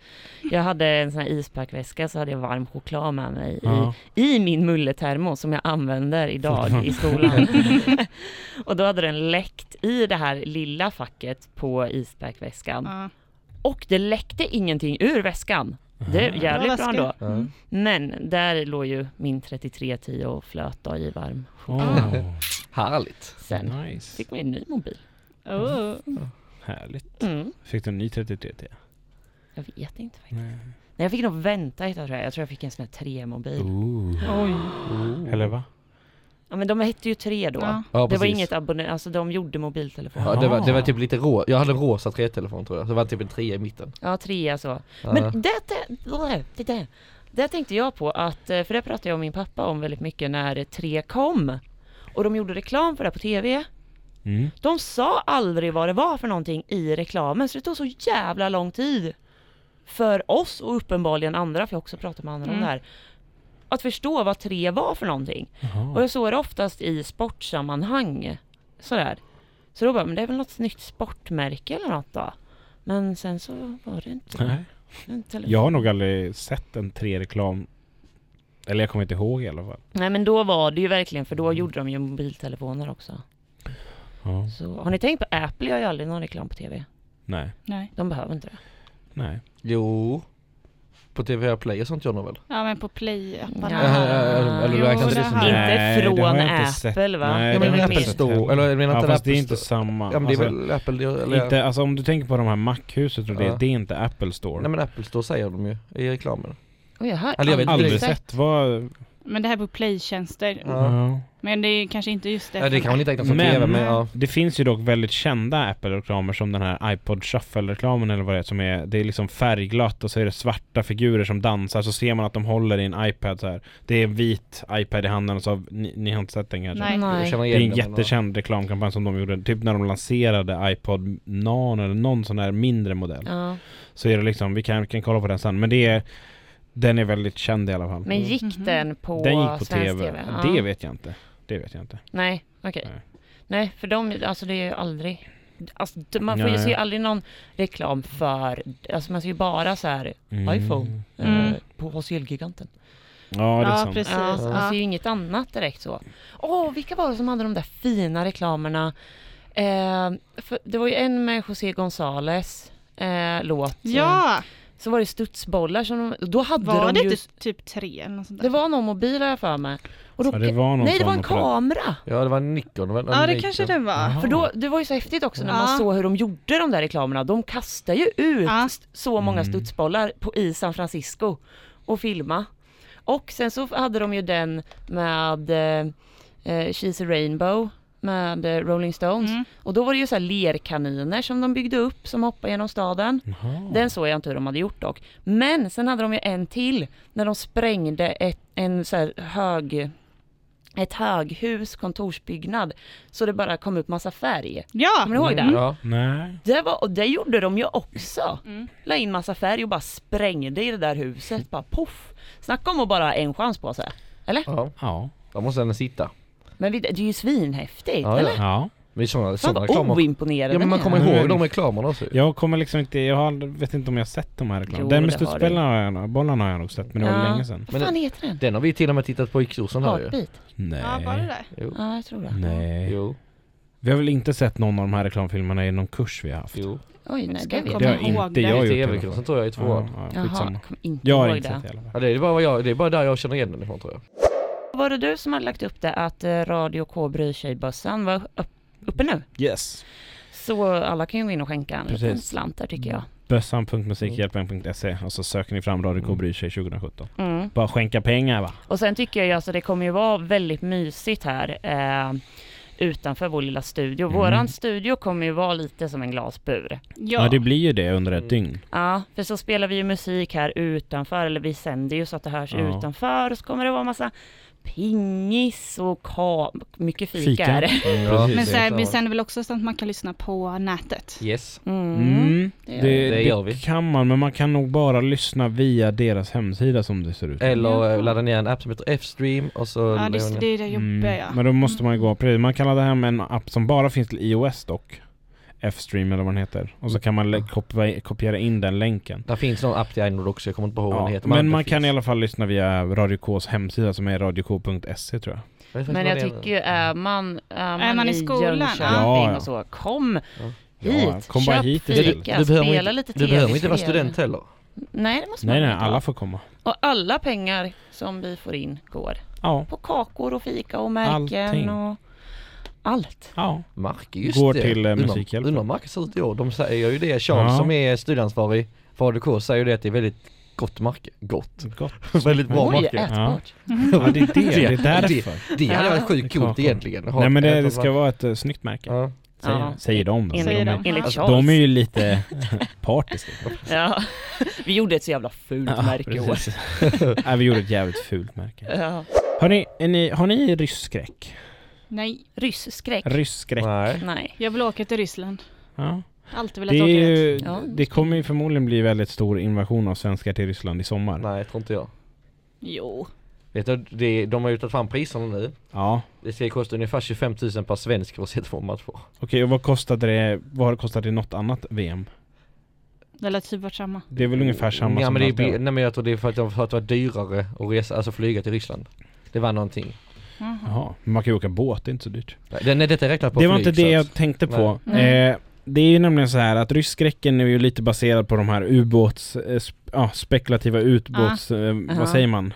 Jag hade en sån här ispackväska så hade jag varm choklad med mig Ja. i, i min mulletermo som jag använder idag i skolan. [laughs] och då hade den läckt i det här lilla facket på ispackväskan. Ja. Och det läckte ingenting ur väskan. Det är jävligt bra ändå. Mm. Men där låg ju min 3310 och flöt då i varm Åh, Härligt. Sen nice. fick man en ny mobil. Oh. Härligt. Mm. Fick du en ny 33 till? Jag vet inte faktiskt. Nej. Nej, jag fick nog vänta ett tag tror jag. Jag tror jag fick en sån här tre-mobil. Ooh. Oj. Eller va? Ja men de hette ju tre då. Ja. Ja, det var precis. inget abonnemang, alltså de gjorde mobiltelefon. Ja, det, var, det var typ lite rå, jag hade en rosa 3-telefon tror jag, så det var typ en 3 i mitten. Ja, trea så. Ja. Men det, det, det, det, det tänkte jag på att, eh, för det pratade jag och min pappa om väldigt mycket när tre kom. Och de gjorde reklam för det på TV. Mm. De sa aldrig vad det var för någonting i reklamen, så det tog så jävla lång tid för oss och uppenbarligen andra, för jag har också pratat med andra om Mm. det här, att förstå vad tre var för någonting. Och Jaha. jag såg det oftast i sportsammanhang. Sådär. Så då bara, men det är väl något nytt sportmärke eller något då? Men sen så var det inte Nej. Jag har nog aldrig sett en 3-reklam. Eller jag kommer inte ihåg i alla fall. Nej men då var det ju verkligen, för då gjorde de ju mobiltelefoner också. Ja. Så, har ni tänkt på Apple gör ju aldrig någon reklam på TV. Nej. Nej. De behöver inte det. Nej. Jo. På TV Play och sånt gör de väl? Ja men på play-apparna. Ja. eller Jo, inte det som inte från Apple sett. va? Nej, Ja men Apple Store, eller jag menar Ja inte fast det är Apple inte samma. Ja men det är Alltså, väl Apple, eller? inte, alltså om du tänker på de här Mac-huset och det, Ja. det är inte Apple Store. Nej men Apple Store säger de ju i reklamen. Oj, jag har Eller jag vet aldrig Aldrig sett. sett. Vad... Men det här på playtjänster. Ja. Men det är kanske inte just det. Ja, det kan man inte räkna som Men- TV men ja. Det finns ju dock väldigt kända Apple-reklamer som den här iPod Shuffle-reklamen eller vad det är som är Det är liksom färgglatt och så är det svarta figurer som dansar så ser man att de håller i en iPad så här. Det är en vit iPad i handen och så ni, ni har inte sett den kanske? Nej. Nej. Det är en jättekänd reklamkampanj som de gjorde Typ när de lanserade iPod Nano eller någon sån här mindre modell Ja. Så är det liksom, vi kan, vi kan kolla på den sen Men det är Den är väldigt känd i alla fall Men gick Mhm. den på Den gick på svensk TV, Ja. Det vet jag inte Det vet jag inte Nej, okej. Nej. Nej. för de, alltså det är ju aldrig... Alltså, man får ju se aldrig någon reklam för, alltså man ser ju bara så här Mm. iPhone Mm. eh, på hos Elgiganten. Ja det är Ja, sant precis. Ja, man ser ju inget annat direkt så. Åh, vilka var det som hade de där fina reklamerna? Eh, för det var ju en med José Gonzales eh, låt. Ja! Så var det studsbollar som de, då hade Var de det ju... inte typ tre eller något sånt Det där? var någon mobil har jag för mig. Och då, Ja, det var någon nej, det var en det. kamera! Ja det var Nikon. var Ja, det Nikon. kanske det var. För då, det var ju så häftigt också när man Ja. såg hur de gjorde de där reklamerna. De kastar ju ut Ja. så många Mm. studsbollar på, i San Francisco och filma. Och sen så hade de ju den med eh, eh, She's a Rainbow med eh, Rolling Stones. Mm. Och då var det ju så här lerkaniner som de byggde upp som hoppade genom staden. Jaha. Den såg jag inte hur de hade gjort dock. Men sen hade de ju en till när de sprängde ett, en så här hög ett höghus, kontorsbyggnad, så det bara kom upp massa färg. Ja! Kommer ni ihåg det? Mm. Ja. Nej Det, var, och det gjorde de ju också. Mm. La in massa färg och bara sprängde i det där huset. Bara poff! Snacka om att bara ha en chans på sig. ja. Ja Då måste den sitta. Men vi- det är ju svinhäftigt, Ja, eller? Ja Men sådana, sådana reklamer. oimponerande Ja men man kommer är. Mm. ihåg de reklamerna också. Jag kommer liksom inte, jag har, vet inte om jag har sett de här reklamerna. Den med det studsbollarna jag, bollarna har jag nog sett men det var Ja. länge sedan. Vad fan heter den? Den har vi till och med tittat på i kursen här ju. Nej. Ja, var det där? Jo. Ja, jag tror det. Nej. Jo. Vi har väl inte sett någon av de här reklamfilmerna i någon kurs vi har haft? Jo. Oj, nej, det jag vet komma Det jag har ihåg inte det? jag gjort fall. tror jag i tvåan. Ja, ja, Jaha, skitsamma. kom inte Jag har ihåg inte det. sett det Ja, det, är bara vad jag, det är bara där jag känner igen den ifrån tror jag. Var det du som hade lagt upp det att eh, Radio K bryr sig-bössan var upp, uppe nu? Yes. Så alla kan ju gå in och skänka en liten slant där tycker jag. Bössan.musikhjälpen.se och så söker ni fram Radio K Mm. bryr sig 2017. Mm. Bara skänka pengar va? Och sen tycker jag ju alltså det kommer ju vara väldigt mysigt här eh, utanför vår lilla studio. Mm. Våran studio kommer ju vara lite som en glasbur. Ja, Ja. det blir ju det under ett Mm. dygn. Ja, för så spelar vi ju musik här utanför, eller vi sänder ju så att det hörs Ja. utanför och så kommer det vara massa pingis och ka- mycket fika, Fika. är det. Ja, Men det så är här, vi klart. sänder väl också så att man kan lyssna på nätet? Yes. Mm. Mm. det Det, gör det, Det gör vi. kan man, men man kan nog bara lyssna via deras hemsida som det ser ut. Eller Ja. ladda ner en app som heter F-stream och så... Ja, det, det är det jobbiga ja. Mm. Men då måste man ju gå, precis, man kan ladda hem en app som bara finns till iOS dock. F-stream eller vad den heter. Och så kan man kopiera, in den länken. Där finns någon app till Android också, jag kommer inte på vad Ja, den heter. men det man finns. kan i alla fall lyssna via Radio Ks hemsida som är radiok.se tror jag. Men vad jag det är. tycker ju, är man, är man, man i skolan? Ja, ja. och så, kom Ja, hit, kom bara köp hit fika. Du behöver spela inte- lite Du behöver inte vara student heller. Nej, det måste Nej man nej, inte alla får komma. Och alla pengar som vi får in går Ja, på kakor och fika och märken Allting. och allt. ja. Marke, just Går det. till, eh, Musikhjälpen. Undrar om Marke ser ut i år. De säger ju det, Charles Ja. som är studieansvarig för ADK säger ju det att det är väldigt gott marke. Gott. Gott. [laughs] väldigt bra Oj, marke. ätbart. Ja det är det, det är därför. Det hade varit sjukt coolt Kakor. egentligen. Nej men det, det ska vara ett uh, snyggt märke. Ja. Säger, Ja. säger de då. Enligt, de, enligt Alltså, Charles. de är ju lite [laughs] partiska. Ja, vi gjorde ett så jävla fult märke i år. precis. [laughs] Nej, vi gjorde ett jävligt fult märke. Ja. Hörni, är ni, har ni rysskräck? Nej, Rysskräck? Rysskräck? Nej. Nej. jag vill åka till Ryssland. Ja. Alltid Det, velat är åka dit. Ja. det kommer ju förmodligen bli väldigt stor invasion av svenskar till Ryssland i sommar. Nej, tror inte jag. Jo. Vet du, det, de har ju tagit fram priserna nu. Ja, Det ska kosta ungefär 25 000 per svensk för att se två matcher. okej och vad kostade det, vad har det kostat i något annat VM? Det lär typ varit samma. Det är väl ungefär samma ja, som men det, är, nej men jag tror det är för att det har varit dyrare att resa, alltså flyga till Ryssland. Det var någonting. Jaha. Jaha, men man kan ju åka båt, det är inte så dyrt. Nej, nej detta räknar på det var flyg, inte det jag tänkte på. Nej. Eh, det är ju nämligen så här att rysskräcken är ju lite baserad på de här ubåts, eh, sp- ja, spekulativa ubåts, eh, Aha. vad säger man?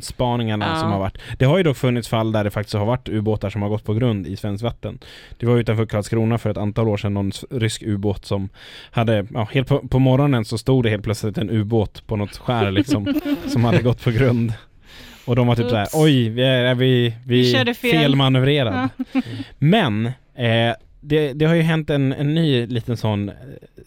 spaningarna Ja. som har varit. Det har ju dock funnits fall där det faktiskt har varit ubåtar som har gått på grund i svenskt vatten. Det var utanför Karlskrona för ett antal år sedan någon rysk ubåt som hade, ja, helt på, på morgonen så stod det helt plötsligt en ubåt på något skär liksom [laughs] som hade gått på grund. Och de var typ såhär, oj, vi är, vi, vi Vi körde fel." felmanövrerad. Ja. Men eh, det, det har ju hänt en, en ny liten sån eh,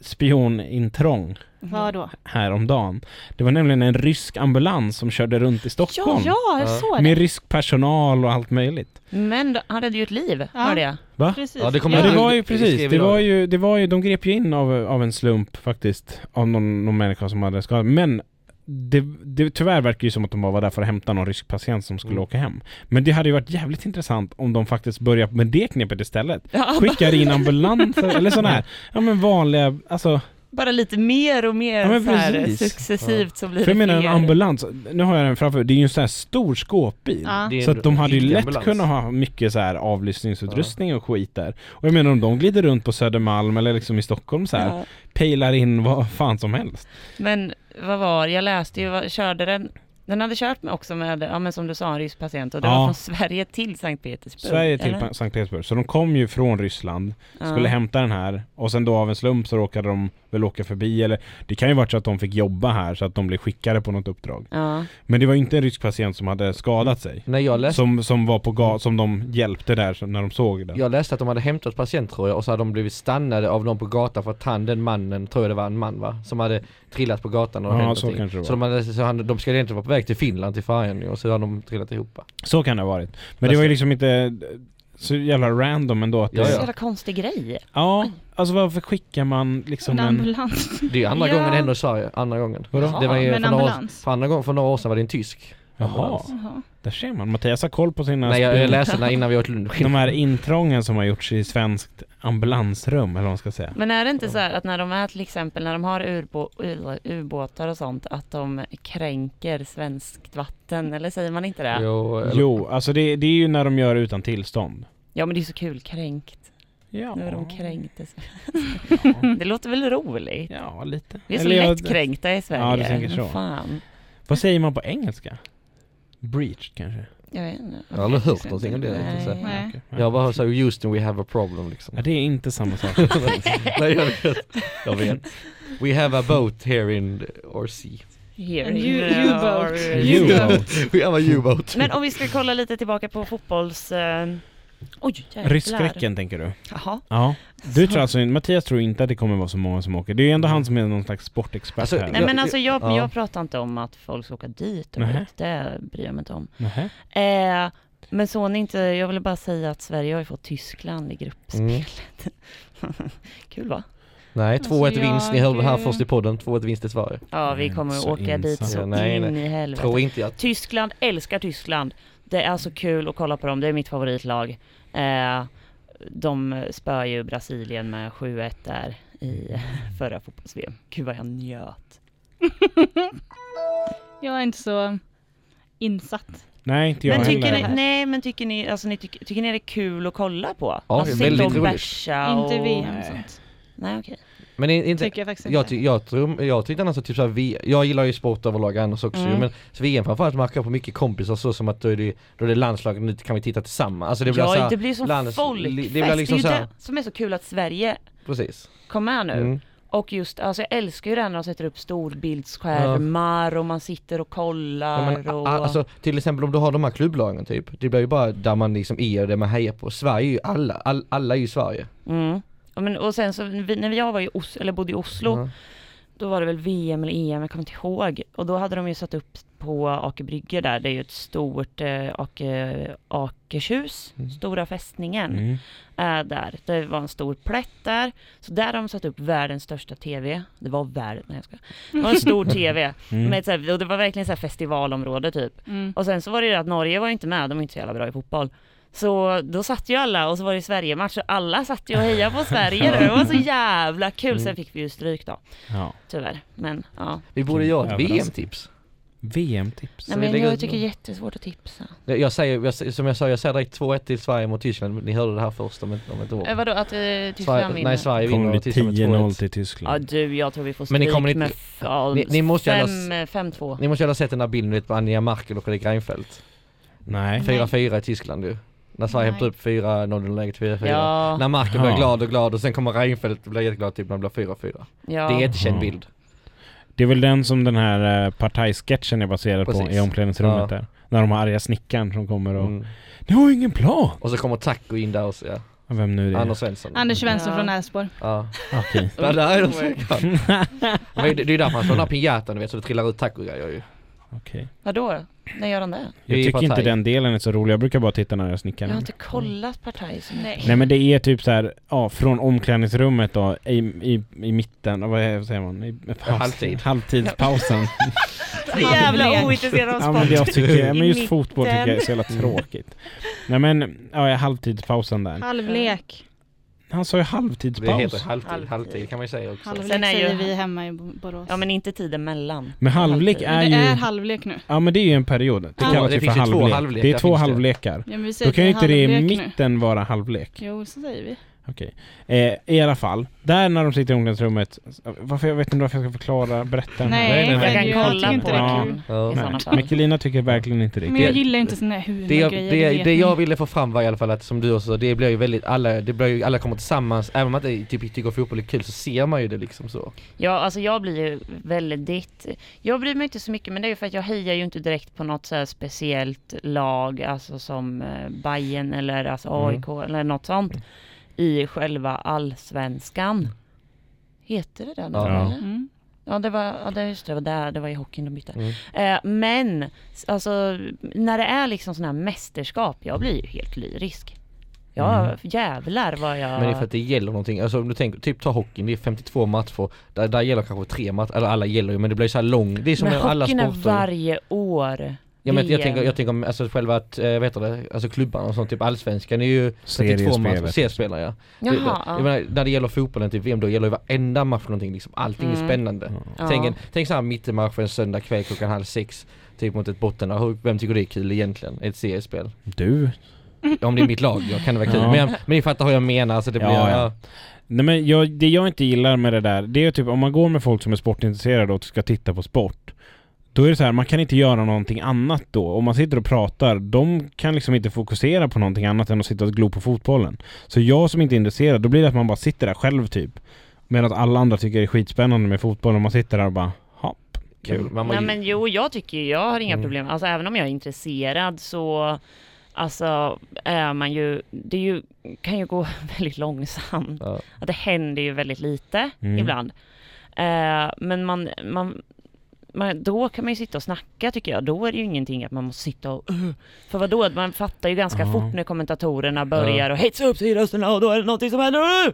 spionintrång Vad då? häromdagen. Det var nämligen en rysk ambulans som körde runt i Stockholm. Ja, jag Ja. såg det. Med rysk personal och allt möjligt. Men han räddade ju ett liv, Ja. var det? Va? Precis. Ja, det Ja, jag det var ju precis. Det var ju, det var ju, de grep ju in av, av en slump faktiskt. Av någon, någon människa som hade skadat. Men det, det tyvärr verkar ju som att de bara var där för att hämta någon rysk patient som skulle Mm. åka hem. Men det hade ju varit jävligt intressant om de faktiskt börjar med det knepet istället. Ja, Skickar in ambulanser [laughs] eller sådana här, ja men vanliga, alltså bara lite mer och mer Ja, så här, successivt så blir För jag det menar en ambulans, nu har jag den framför det är ju en sån här stor skåpbil. Ja. Det Så att de hade ju lätt ambulans. kunnat ha mycket så här avlyssningsutrustning och skit där. Och jag menar om de glider runt på Södermalm eller liksom i Stockholm så här, Ja. pejlar in vad fan som helst. Men vad var jag läste ju, vad, körde den den hade kört med också med, ja men som du sa, en rysk patient och det Ja. var från Sverige till Sankt Petersburg. Sverige till eller? Sankt Petersburg. Så de kom ju från Ryssland, skulle ja. hämta den här och sen då av en slump så råkade de väl åka förbi eller det kan ju varit så att de fick jobba här så att de blev skickade på något uppdrag. Ja. Men det var ju inte en rysk patient som hade skadat sig. När jag läste, Som, som var på ga- som de hjälpte där när de såg det. jag läste att de hade hämtat patient tror jag och så hade de blivit stannade av någon på gatan för att han den mannen, tror jag det var en man va? Som hade trillat på gatan och Ja, hänt så någonting. kanske det Så de, hade, så han, de skulle egentligen vara på väg till Finland till färjan ju, och så hade de trillat ihop. Så kan det ha varit. Men det var ju liksom inte så jävla random ändå att Ja, det... Så ja. jävla konstig grej. Ja, alltså varför skickar man liksom En en... ambulans. Det är ju andra Ja. gången det händer i Sverige, andra gången. Vadå? Det var ju för några, för, andra gången, för några år sedan var det en tysk. Jaha, där ser man. Mattias har koll på sina Nej jag, jag den innan vi åt lunch. De här intrången som har gjorts i svenskt ambulansrum, eller vad man ska säga. Men är det inte så här att när de är till exempel, när de har ubåtar och sånt, att de kränker svenskt vatten, eller säger man inte det? Jo, eller- Jo, alltså det, det är ju när de gör det utan tillstånd. Ja men det är så kul, kränkt. Ja. Nu är de kränkta. Ja, Det låter väl roligt? ja lite. Vi är så Eller jag- lättkränkta i Sverige. Ja, du tänker så. Fan. Vad säger man på engelska? Breached kanske? Jag vet inte. Jag har aldrig hört någonting om det, säga. Nej. okej. Jag bara sa Houston we have a problem liksom. Ja, det är inte samma sak. [laughs] Nej jag vet, jag vet. We have a boat here in our sea. Here En in U- U-boat. U-boat. [laughs] We have a U-boat. Men om vi ska kolla lite tillbaka på fotbolls... Eh... Oj jävlar. Ryskräcken tänker du? Jaha. Ja. Du tror alltså, Mattias tror inte att det kommer vara så många som åker. Det är ju ändå han som är någon slags sportexpert Alltså, här. Nej men alltså jag, Ja. jag pratar inte om att folk ska åka dit och Nähä. dit. Det bryr jag mig inte om. Nähä. Eh, men så ni inte, jag ville bara säga att Sverige har ju fått Tyskland i gruppspelet. [laughs] Kul va? Nej, 2-1 Alltså, vinst, ni hörde det här först i podden, 2-1 vinst i Sverige. Ja vi Mm, kommer så åka dit insatt. så nej, in nej. i helvete. Tror inte jag. Tyskland, älskar Tyskland. Det är så kul att kolla på dem, det är mitt favoritlag. Eh, de spöar ju Brasilien med 7-1 där i [laughs] förra fotbolls-VM. Gud vad jag njöt. [laughs] Jag är inte så insatt. Nej, inte jag Men tycker heller. ni, nej men tycker ni, alltså ni tycker, tycker ni det är kul att kolla på? Ja, alltså det är väldigt roligt. bärsa och... Inte VM Nej. och sånt. Nej okej. Men inte, Tycker jag faktiskt jag, inte. ty, jag, tror, jag tyckte annars att typ såhär, vi, jag gillar ju sport överlag annars också Mm. men så VM framförallt märker jag på mycket kompisar så som att då är det, då är det landslaget, nu kan vi titta tillsammans. Alltså det blir ja, såhär, det blir som landets- folkfest. det Det, blir liksom är ju det som är så kul att Sverige precis. kom med nu. Mm. Och just, alltså jag älskar ju det när de sätter upp storbildsskärmar och man sitter och kollar Ja, men, och... alltså, till exempel om du har de här klubblagen typ, det blir ju bara där man liksom är och det man hejar på. Sverige är ju alla, all, alla är ju Sverige. Mm. Ja, men, och sen så, vi, när jag var i Os- eller bodde i Oslo, Ja. då var det väl VM eller EM, jag kommer inte ihåg. Och då hade de ju satt upp på Aker Brygge där, det är ju ett stort eh, Ake, Akershus, Mm. stora fästningen. Mm. är där. Det var en stor plätt där. Så där har de satt upp världens största TV. Det var världens, nej jag ska. Det var en stor [laughs] TV. Mm. Med här, och det var verkligen så här festivalområde typ. Mm. Och sen så var det ju det att Norge var inte med, de är inte så jävla bra i fotboll. Så då satt ju alla och så var det Sverige-match och alla satt ju och [laughs] hejade på Sverige. Det var så jävla kul. Sen Mm. fick vi ju stryk då, Ja. tyvärr. Men ja. Vi borde göra ett. VM-tips. VM-tips? Nej men jag tycker det är jättesvårt att tipsa. Jag, säger, jag, som jag sa, jag säger direkt 2-1 till Sverige mot Tyskland. Ni hörde det här först om ett, om ett år. Eh, vadå att eh, Tyskland Sverige, vinner? nej, Sverige vinner och Tyskland med 10-0 2-1. till Ja Tyskland. du, jag tror vi får Men ni stryk kommer inte- med ja, Ni- ni måste ju fem, alla- eh, 5-2. Ni måste ju ha sett den där bilden vet, på Anja Merkel och Fredrik Reinfeldt. Nej. 4-4 i Tyskland ju. När Sverige hämtar upp 4-0 i läget 4-4. Ja, När Merkel blir Ja. glad och glad och sen kommer Reinfeldt blir jätteglad typ när det blir 4-4. ja. Det är jättekänd Ja. bild. Det är väl den som den här eh, partajsketchen är baserad på Precis. i omklädningsrummet Ja. där. När de har arga snickaren som kommer och Mm. Ni har ju ingen plan! Och så kommer Taco in där och så, ja. Vem nu det är? Anders Svensson. Anders Svensson Ja. från Elfsborg. Ja. Okej. Ja, där är de säkert. [laughs] Men Det det är därför han slår den här pinjatan du vet så det trillar ut tacogrejer ju. Okej. Vadå då? När gör han det? Jag tycker inte Partaj. den delen är så rolig. Jag brukar bara titta när jag snickar. Jag har inte kollat Partaj så Nej. mycket. Nej men det är typ så här, ja från omklädningsrummet då i, i, i mitten, vad är- vad säger man? I, paus, halvtid. Halvtidspausen. [laughs] Så jävla ointresserad av ja men sport. jag tycker, men just fotboll tycker jag är så jävla tråkigt. Nej men, ja i halvtidspausen där. Halvlek. Han sa ju Det halvtidspaus. heter halvtid, Halvtid. halvtid kan man ju säga också. Halvlek Sen är ju- säger vi hemma i Bo- Borås. Ja men inte tiden mellan. Men halvlek är Men ju... det är halvlek nu. Ja men det är ju en period. Det Ja, kallas det ju för halvlek. det är två det. halvlekar. Ja, men vi säger Då kan ju det inte är det i halvlek nu. mitten vara halvlek. Jo, så säger vi. Okej. Eh, I alla fall, där när de sitter i omklädningsrummet, varför jag vet inte varför jag ska förklara, berätta den här. Nej, nej, Jag nej. kan kolla inte på det är Ja. kul. Ja. i sådana Nej, fall. Mikkelina tycker verkligen inte det. Men jag Det- gillar inte såna här Det, jag, humorgrejer, det, vet det ni. jag ville få fram var i alla fall att som du också sa, det blir ju väldigt, alla, det blir ju, alla kommer tillsammans, även om man inte typ, tycker fotboll är kul så ser man ju det liksom så. Ja, alltså jag blir ju väldigt... Jag bryr mig inte så mycket, men det är ju för att jag hejar ju inte direkt på något så här speciellt lag, alltså som eh, Bayern eller alltså Mm. AIK eller något sånt i själva allsvenskan. Heter det nu Ja. eller? Mm. Ja, det var, ja, det, just det, det var där, det var i hockeyn de bytte. Mm. Eh, men, alltså när det är liksom sådana här mästerskap, jag blir ju helt lyrisk. Ja, Mm. jävlar vad jag... Men det är för att det gäller någonting, alltså om du tänker, typ ta hockeyn, det är 52 matcher, där, där gäller kanske tre matcher, eller alla gäller ju men det blir så här lång, det är som men alla hockeyn är sporter. varje år. Ja men jag tänker, jag tänker om, alltså själva att, eh, vad heter det, alltså klubbarna och sånt, typ allsvenskan är ju 32 matcher, Seriespelet. seriespelare ja. Jaha, Det- ja. jag menar, när det gäller fotbollen till VM då gäller ju varenda match någonting liksom, allting är Mm. spännande. Ja. Ja. Tänk, en, tänk såhär mittenmatch en söndag kväll klockan halv sex, typ mot ett bottenlag, vem tycker det är kul egentligen? Ett seriespel? Du? Om det är mitt lag, ja, kan det vara kul. Ja. Men, jag, men ni fattar hur jag menar, alltså det blir, Ja, ja, ja. Nej men jag, det jag inte gillar med det där, det är typ om man går med folk som är sportintresserade och ska titta på sport. Då är det så här, man kan inte göra någonting annat då. Om man sitter och pratar, de kan liksom inte fokusera på någonting annat än att sitta och glo på fotbollen. Så jag som inte är intresserad, då blir det att man bara sitter där själv typ. Medan alla andra tycker det är skitspännande med fotboll och man sitter där och bara, hopp, kul. Man, Nej men jo, jag tycker jag har inga Mm. problem. Alltså även om jag är intresserad så Alltså är man ju, det är ju, kan ju gå [laughs] väldigt långsamt. ja. Att det händer ju väldigt lite Mm. ibland. Eh, men man, man, man, då kan man ju sitta och snacka tycker jag. Då är det ju ingenting att man måste sitta och uh, För vadå? Man fattar ju ganska Ja. fort när kommentatorerna börjar och hetsa upp sig i rösterna och då är det någonting som händer. uh!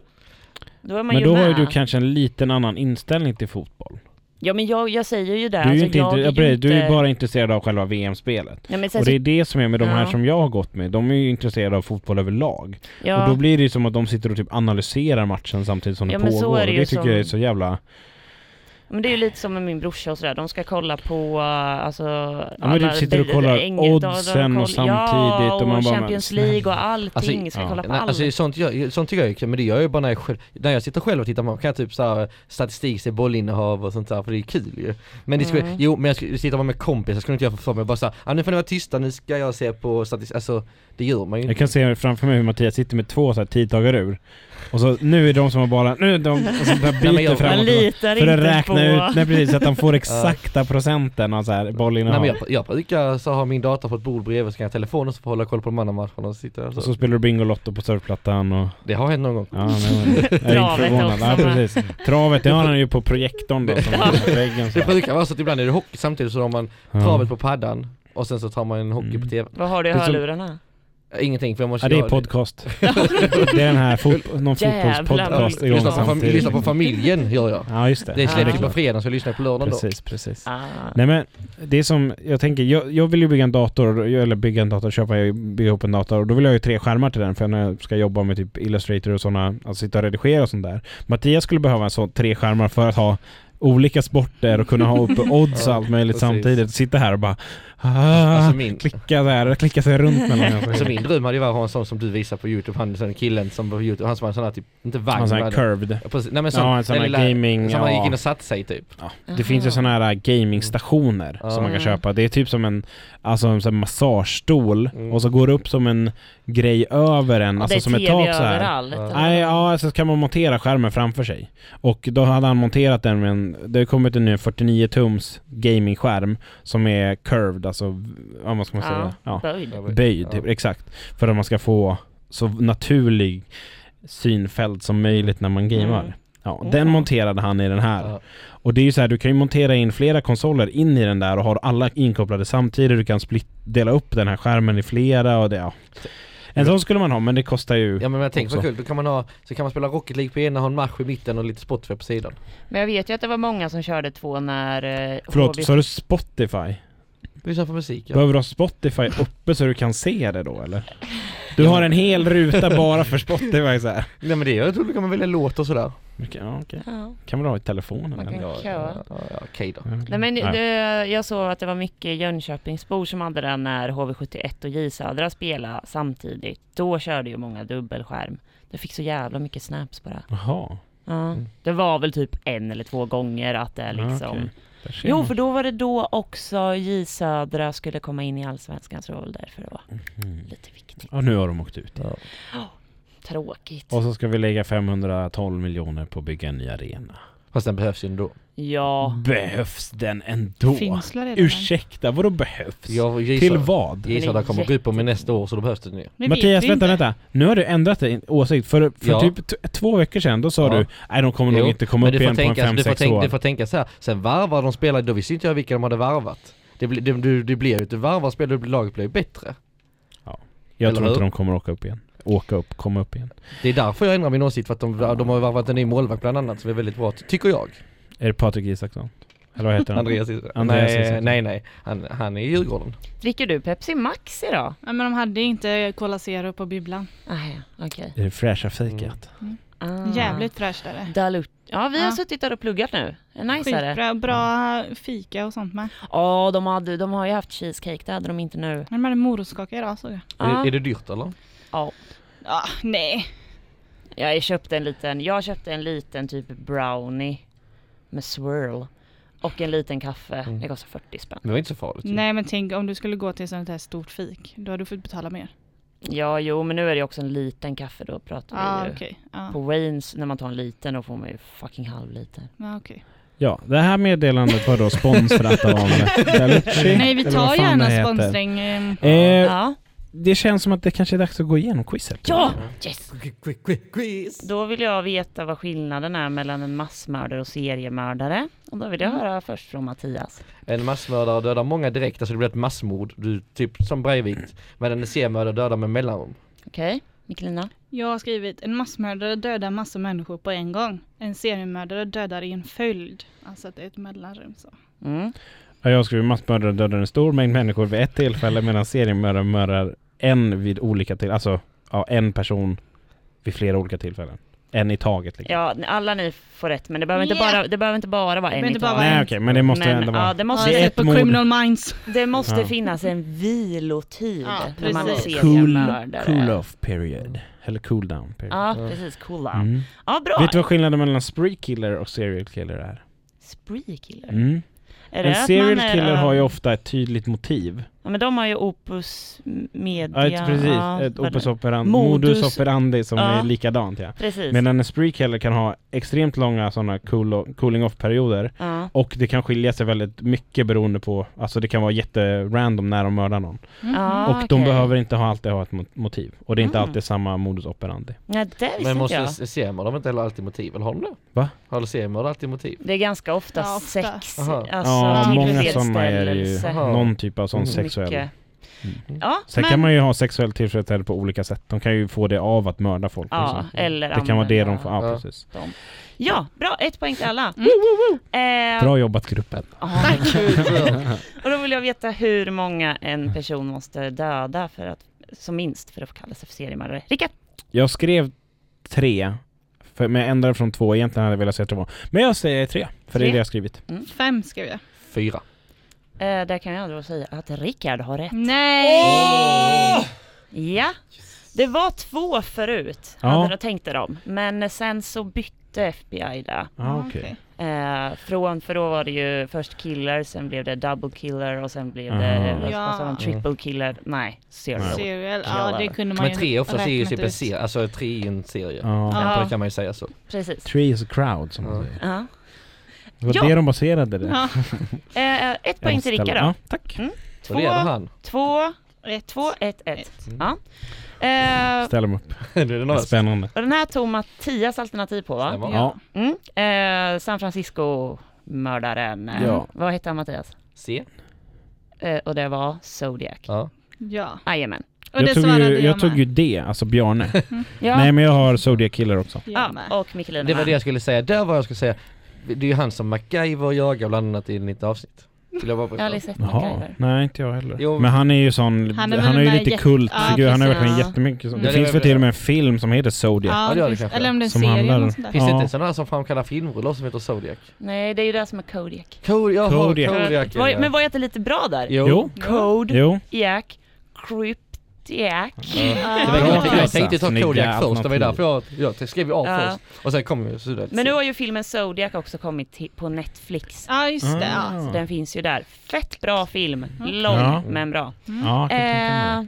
Då är man Men ju då med. har ju du kanske en liten annan inställning till fotboll. Ja men jag, jag säger ju det. Du är alltså, inte, jag inte, är ju precis, du är inte- bara intresserad av själva VM-spelet. Ja, Och det är det som är med de här Ja. som jag har gått med. De är ju intresserade av fotboll överlag. ja. Och då blir det ju som att de sitter och typ analyserar matchen samtidigt som Ja, det men pågår. det och det tycker som- jag är så jävla... Men det är ju lite som med min brorsa och sådär. De ska kolla på uh, alltså... Ja, men du sitter och kollar oddsen och samtidigt Ja, och och man bara, Champions men League och allting. Alltså, ska ja. kolla på Nej, allt. alltså sånt, jag, sånt tycker jag är kul, men det gör jag ju bara när jag själv, när jag sitter själv och tittar på, kan jag typ såhär statistik, se bollinnehav och sånt där, för det är kul ju. Men det skulle, Mm. jo men jag skulle sitta bara med kompisar, skulle inte jag få för mig bara såhär, ah, nu får ni vara tysta, nu ska jag se på statistik, alltså det gör man ju Jag inte. kan se framför mig hur Mattias sitter med två så här tidtagarur. Och så nu är de som har bara, nu är de, och [laughs] så byter jag- fram Man och tillbaka. litar För att räkna på... ut, nej precis, så att de får [laughs] exakta procenten av så här Nej bollinnehav. men jag, jag brukar så ha min dator på ett bord bredvid så kan jag ha telefonen så får jag hålla koll på de andra matcherna och sitta där Och så. så spelar du Bingolotto på surfplattan och... Det har hänt någon gång. Ja, nej, men, jag är inte [laughs] Travet förvånad. också, Ja, precis. Travet, det har han ju på projektorn då, som Ja. väggen så. Det brukar vara så att ibland är det hockey samtidigt så har man Ja. travet på paddan och sen så tar man en hockey Mm. på TV. Vad har du i hörlurarna? Ingenting för jag måste Ja, det är podcast. det är den här fot- någon fotbollspodcast igång Lyssna på, samtidigt. lyssna på familjen gör jag. Ja, just det. Det släpps ju klart. på fredag så jag lyssnar på lördagen då. Precis, precis. Ah. Nej men, det är som, jag tänker, jag, jag vill ju bygga en dator, eller bygga en dator, köpa, bygga ihop en dator och då vill jag ju tre skärmar till den för när jag ska jobba med typ Illustrator och sådana, alltså sitta och redigera och sånt där. Mattias skulle behöva en sån tre skärmar för att ha olika sporter och kunna ha uppe [laughs] odds och allt möjligt precis. samtidigt. Sitta här och bara ah, Alltså min- klicka där, klicka sig runt mellan [laughs] Så min dröm hade ju varit att ha en sån som du visar på youtube, han den killen som på youtube, han som har en sån här typ, inte vagn En sån här curved. Ja, precis. Nej men sån, Ja, en sån här lilla- gaming, Som man gick in och satt sig typ. Ja, det finns ju såna här gamingstationer Ja. som man kan Mm. köpa. Det är typ som en, alltså en sån massagestol Mm. och så går det upp som en grej över en, Och alltså som ett tak så här. överallt. Ja. Nej, ja, så kan man montera skärmen framför sig. Och då hade han monterat den med en, det har kommit en ny 49 tums gamingskärm som är curved, alltså, ja, vad ska man säga? Ja, Böjd. böjd, Ja. typ, exakt. För att man ska få så naturlig synfält som möjligt när man gamear. Mm. Ja, Mm. den monterade han i den här. Ja. Och det är ju så här, du kan ju montera in flera konsoler in i den där och ha alla inkopplade samtidigt. Du kan split, dela upp den här skärmen i flera och det, ja. En sån skulle man ha, men det kostar ju... Ja men jag tänkte vad kul, då kan man ha, så kan man spela Rocket League på ena, ha en match i mitten och lite Spotify på sidan. Men jag vet ju att det var många som körde två när eh, Förlåt, HV sa du Spotify? Lyssna på musik ja. Behöver du ha Spotify uppe så du kan se det då eller? Du har en hel ruta bara för Spotify så här. Nej men det, jag tror du kan man välja låt och sådär. Ja, okej. Ja. Kan man ha i telefonen Man eller? kan- Ja, köa. ja, ja, ja, okej då. Okej. Nej men det, jag såg att det var mycket Jönköpingsbor som hade den när HV71 och J Södra spelade samtidigt. Då körde ju många dubbelskärm. Det fick så jävla mycket snaps bara. Jaha. Ja. Mm. Det var väl typ en eller två gånger att det liksom... okej. Jo, för då var det då också J Södra skulle komma in i Allsvenskans roll därför det var Mhm. lite viktigt. Och nu har de åkt ut. Ja. Tråkigt. Och så ska vi lägga 512 miljoner på att bygga en ny arena. Fast den behövs ju ändå. Ja. Behövs den ändå? Finns redan? Ursäkta, vadå behövs? Jag Till gissar, vad? gissar Den är att kommer gå upp om i nästa år så då behövs det nu. Vi Mattias, ju vänta, inte. vänta. Nu har du ändrat din åsikt. För, för Ja. typ två veckor sedan, då sa Ja. du Nej, de kommer nog Jo, inte komma Men upp igen på en tänka, du, får 5-6 tänka, år. du får tänka så här. sen varvar de spelar, då visste inte jag vilka de hade varvat. Det, blir- det, det, det blir ju, du varvar spelare, laget blir ju bättre. Jag eller tror inte hur? de kommer åka upp igen. Åka upp, komma upp igen. Det är därför jag ändrar min åsikt, för att de, de har ju varvat en ny målvakt bland annat som är väldigt bra, tycker jag. Är det Patrik Isaksson? Eller vad heter han? Andreas Isaksson. Nej, nej, nej. Han, han är i Djurgården. Dricker du Pepsi Max idag? Ja, men de hade inte Cola Zero på bibblan. Ah, ja, okej. Det är det fräscha fikat. Ah. Jävligt fräscht är det. Dalut. Ja, vi har Ja. suttit där och pluggat nu. Nice är det. Skitbra, bra fika och sånt med. Ja, de, hade, de har ju haft cheesecake, det hade de inte nu. Men de hade morotskaka idag såg jag. Ja. Är, är det dyrt eller? Ja. Ja, nej. Jag köpte en liten, jag köpte en liten typ brownie med swirl. Och en liten kaffe. Mm. Det kostar 40 spänn. Det var inte så farligt. Nej men tänk om du skulle gå till sånt här stort fik. Då hade du fått betala mer. Ja, jo, men nu är det också en liten kaffe då pratar Ja, vi ju. Ah, okej. Ja, På Waynes, när man tar en liten, då får man ju fucking halv liter. ja, okej. Ja, det här meddelandet var då sponsrat av [laughs] Dalucci. Nej, vi tar gärna sponsring. ehm. Eh, Ja. Det känns som att det kanske är dags att gå igenom quizet. Ja! Yes! Quick, quick, quiz! Då vill jag veta vad skillnaden är mellan en massmördare och seriemördare. Och då vill jag höra först från Mattias. En massmördare dödar många direkt, alltså det blir ett massmord. Du, typ som Breivik. Medan en seriemördare dödar med mellanrum. Okej, Mikkelina? Jag har skrivit en massmördare dödar massa människor på en gång. En seriemördare dödar i en följd. Alltså att det är ett mellanrum så. Mm. Ja, jag skriver massmördare dödar en stor mängd människor vid ett tillfälle medan seriemördare mördar en vid olika till Alltså, ja, en person vid flera olika tillfällen. En i taget liksom. Ja, alla ni får rätt, men det behöver inte Yeah. bara, det behöver inte bara vara Det en i taget. Nej okej, men det måste Men, ändå vara... ja, det måste, Det är ett på mord. Criminal Minds. det måste Ja. finnas en vilotid Ja, när man är precis. Cool, cool off period. Eller cool down period. Ja, precis. Cool down. Mm. Ja, bra. Vet du vad skillnaden mellan spree killer och serial killer är? Spree killer. Mm. Är det En serial är, killer ja, har ju ofta ett tydligt motiv. Ja, men de har ju opus media. Ja, ett, precis. ja, ett opus det- operandi, Modus. modus operandi som Ja. är likadant ja. Precis. Medan en spree killer kan ha extremt långa sådana cool, cooling off perioder ja. och det kan skilja sig väldigt mycket beroende på, alltså det kan vara jätterandom när de mördar någon. Mhm. Ja. och de behöver inte ha, alltid ha ett mo- motiv. Och det är inte Mm. alltid samma modus operandi. Nej, det visste Men inte måste jag. seriemördare inte heller alltid motiv, eller har de det? Va? Har seriemördare alltid motiv? Det är ganska ofta, Ja, ofta. sex, Aha. alltså ja, många sådana är ju tillfredsställelse. Aha. någon typ av sån Mm. Sexuell. Mycket. Mm. Ja, Sen men, kan man ju ha sexuell tillfredsställelse på olika sätt. De kan ju få det av att mörda folk. ja, eller Det kan vara det de får, ja, Ja. precis. dem. Ja, bra. Ett poäng till alla. Mm. Eh, Bra jobbat gruppen. ja. Och då vill jag veta hur många en person måste döda för att, som minst för att få kalla sig för seriemördare. Rickard? Jag skrev tre För, men jag ändrade från två, egentligen hade jag velat säga två. Men jag säger tre, för det är Tre? det jag skrivit. Fem skrev jag. Fyra. Eh, där kan jag då säga att Rickard har rätt. Nej! Ja, det var två förut, Ja. hade jag tänkt dem. Men sen så bytte FBI där. Ja, okej. Eh, från, för då var det ju först killer, sen blev det double killer och sen blev det, vad Ja. sa de, triple killer? Nej, serial. Serial, ja det kunde man Men ju tre oftast är ju typ en serie, alltså tre i en serie. Ja. Ja. Då kan man ju säga så. Precis. Three is a crowd som man Ja. säger. Det var Ja. det de baserade det. Ja. [laughs] Eh, ett poäng till Rickard då. Ja, tack. Det är han. Två, Ett. två, ett, ett. Mm. Ja. Eh, Ställ dem upp. [laughs] det är det. Spännande. och den här tog Mattias alternativ på va? Ja. Mm. Eh, San Francisco-mördaren. Eh, Ja. Vad hette han Mattias? C. Eh, och det var Zodiac. Ja. Ja. Jajamän. Och Jag det tog, ju, jag tog ju det, alltså Bjarne. Ja, Nej men jag har Zodiac Killer också. Ja och Michelina Det var det jag skulle säga, där var jag skulle säga Det är ju han som MacGyver jagar bland annat i ett avsnitt Vill jag bara Jag har aldrig sett Jaha, MacGyver. nej inte jag heller. Jo. Men han är ju sån, han, Han är väl ju där lite jätte- kultfigur, Ja, han har precis. verkligen Ja. jättemycket sånt. Ja, Det det finns väl till och med en film som heter Zodiac. Ja, Ja, det gör det kanske. Eller om det är en Som serie handlar- eller något sånt där. Finns det Ja. inte en sån här som framkallar filmruller som heter Zodiac? Nej, det är ju det som är Kodiak. Code, jaha, Kodiak. Kodiak. Var, ja. men var jag inte lite bra där? Jo. Jo. Code, Jo. Jack, Cryptiac. Ja. Ja. Var, jag, tänkte- jag Tessa. tänkte ta Snygga Kodiak först, det var därför jag, jag skrev A Ja. först och sen kom ju Zodiac Men nu har ju filmen Zodiac också kommit till, på Netflix. Ja, just det. Ah. Ja. Så den finns ju där. Fett bra film. Mm. Lång, Ja. men bra. Ja, tänka mig Eh,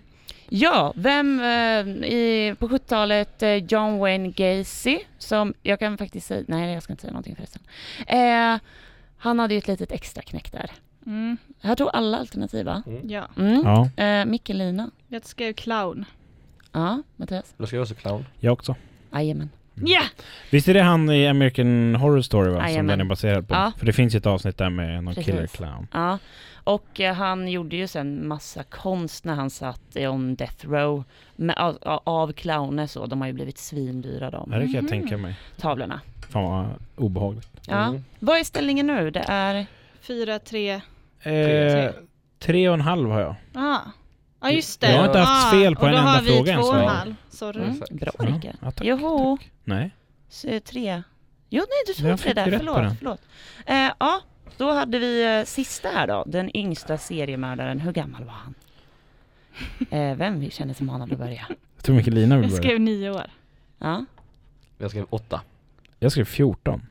ja, vem eh, i, på 70-talet, eh, John Wayne Gacy, som jag kan faktiskt säga, nej jag ska inte säga någonting förresten. Eh, han hade ju ett litet extra knäck där. Mm. Jag tog alla alternativ va? Ja. Mm. Ja, Eh, Michelina. Jag skrev clown. Ja, Mattias. Då ska jag också clown. jag också. Jajamän. Ja! Visst är det han i American Horror Story va? Som Jajamän. den är baserad på? Ja. För det finns ju ett avsnitt där med någon Precis. killer clown. Ja, och eh, han gjorde ju sen massa konst när han satt i on death row med, av, av clowner så. De har ju blivit svindyra de Ja, det kan jag Mhm. tänka mig. tavlorna. Fan vad obehagligt. Ja. Mm. Vad är ställningen nu? Det är... Fyra, tre. Eh, tre och en halv har jag. Ah. Ja, just det. Jag har inte haft ah, fel på och en då enda har vi fråga än två så och en halv. Sorry. Mm, bra Rickard. ja, tack, Joho, Nej. så, eh, tre. Jo, nej du tog Jag tre där. Förlåt. förlåt. Eh, ja, då hade vi eh, sista här då. Den yngsta seriemördaren. Hur gammal var han? Eh, vem vi känner som manad att börja? Jag tror Michelina vill Jag börja. skrev nio år. Ja, Jag skrev åtta. Jag skrev 14.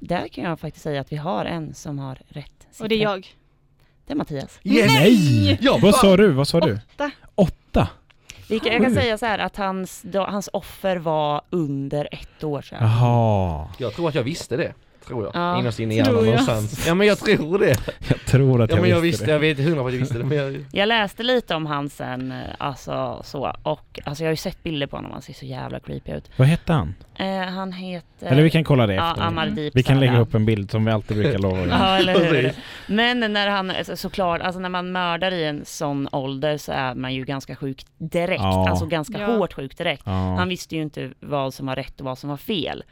där kan jag faktiskt säga att vi har en som har rätt Och det är jag. Det är Mattias. Nej! Ja, Vad sa du? Vad sa du? Åtta. Åtta? Jag kan säga så här att hans, då, hans offer var under ett år sedan. Jaha. Jag tror att jag visste det. Tror jag. Ja, Innerst inne i tror hjärnan någonstans. Ja men jag tror det. Jag tror att Ja jag, men jag visste det. jag vet hundra på att jag visste det men jag... Jag läste lite om han sen, eh, alltså så, och alltså jag har ju sett bilder på honom, han ser så jävla creepy ut. Vad hette han? Eh, han heter... Eller vi kan kolla det Ja, efter. Vi kan lägga upp en bild som vi alltid brukar lova. [laughs] Ja, eller hur? Men när han, alltså, såklart, alltså när man mördar i en sån ålder så är man ju ganska sjuk direkt, Ja. alltså ganska Ja. hårt sjuk direkt. Ja. Han visste ju inte vad som var rätt och vad som var fel.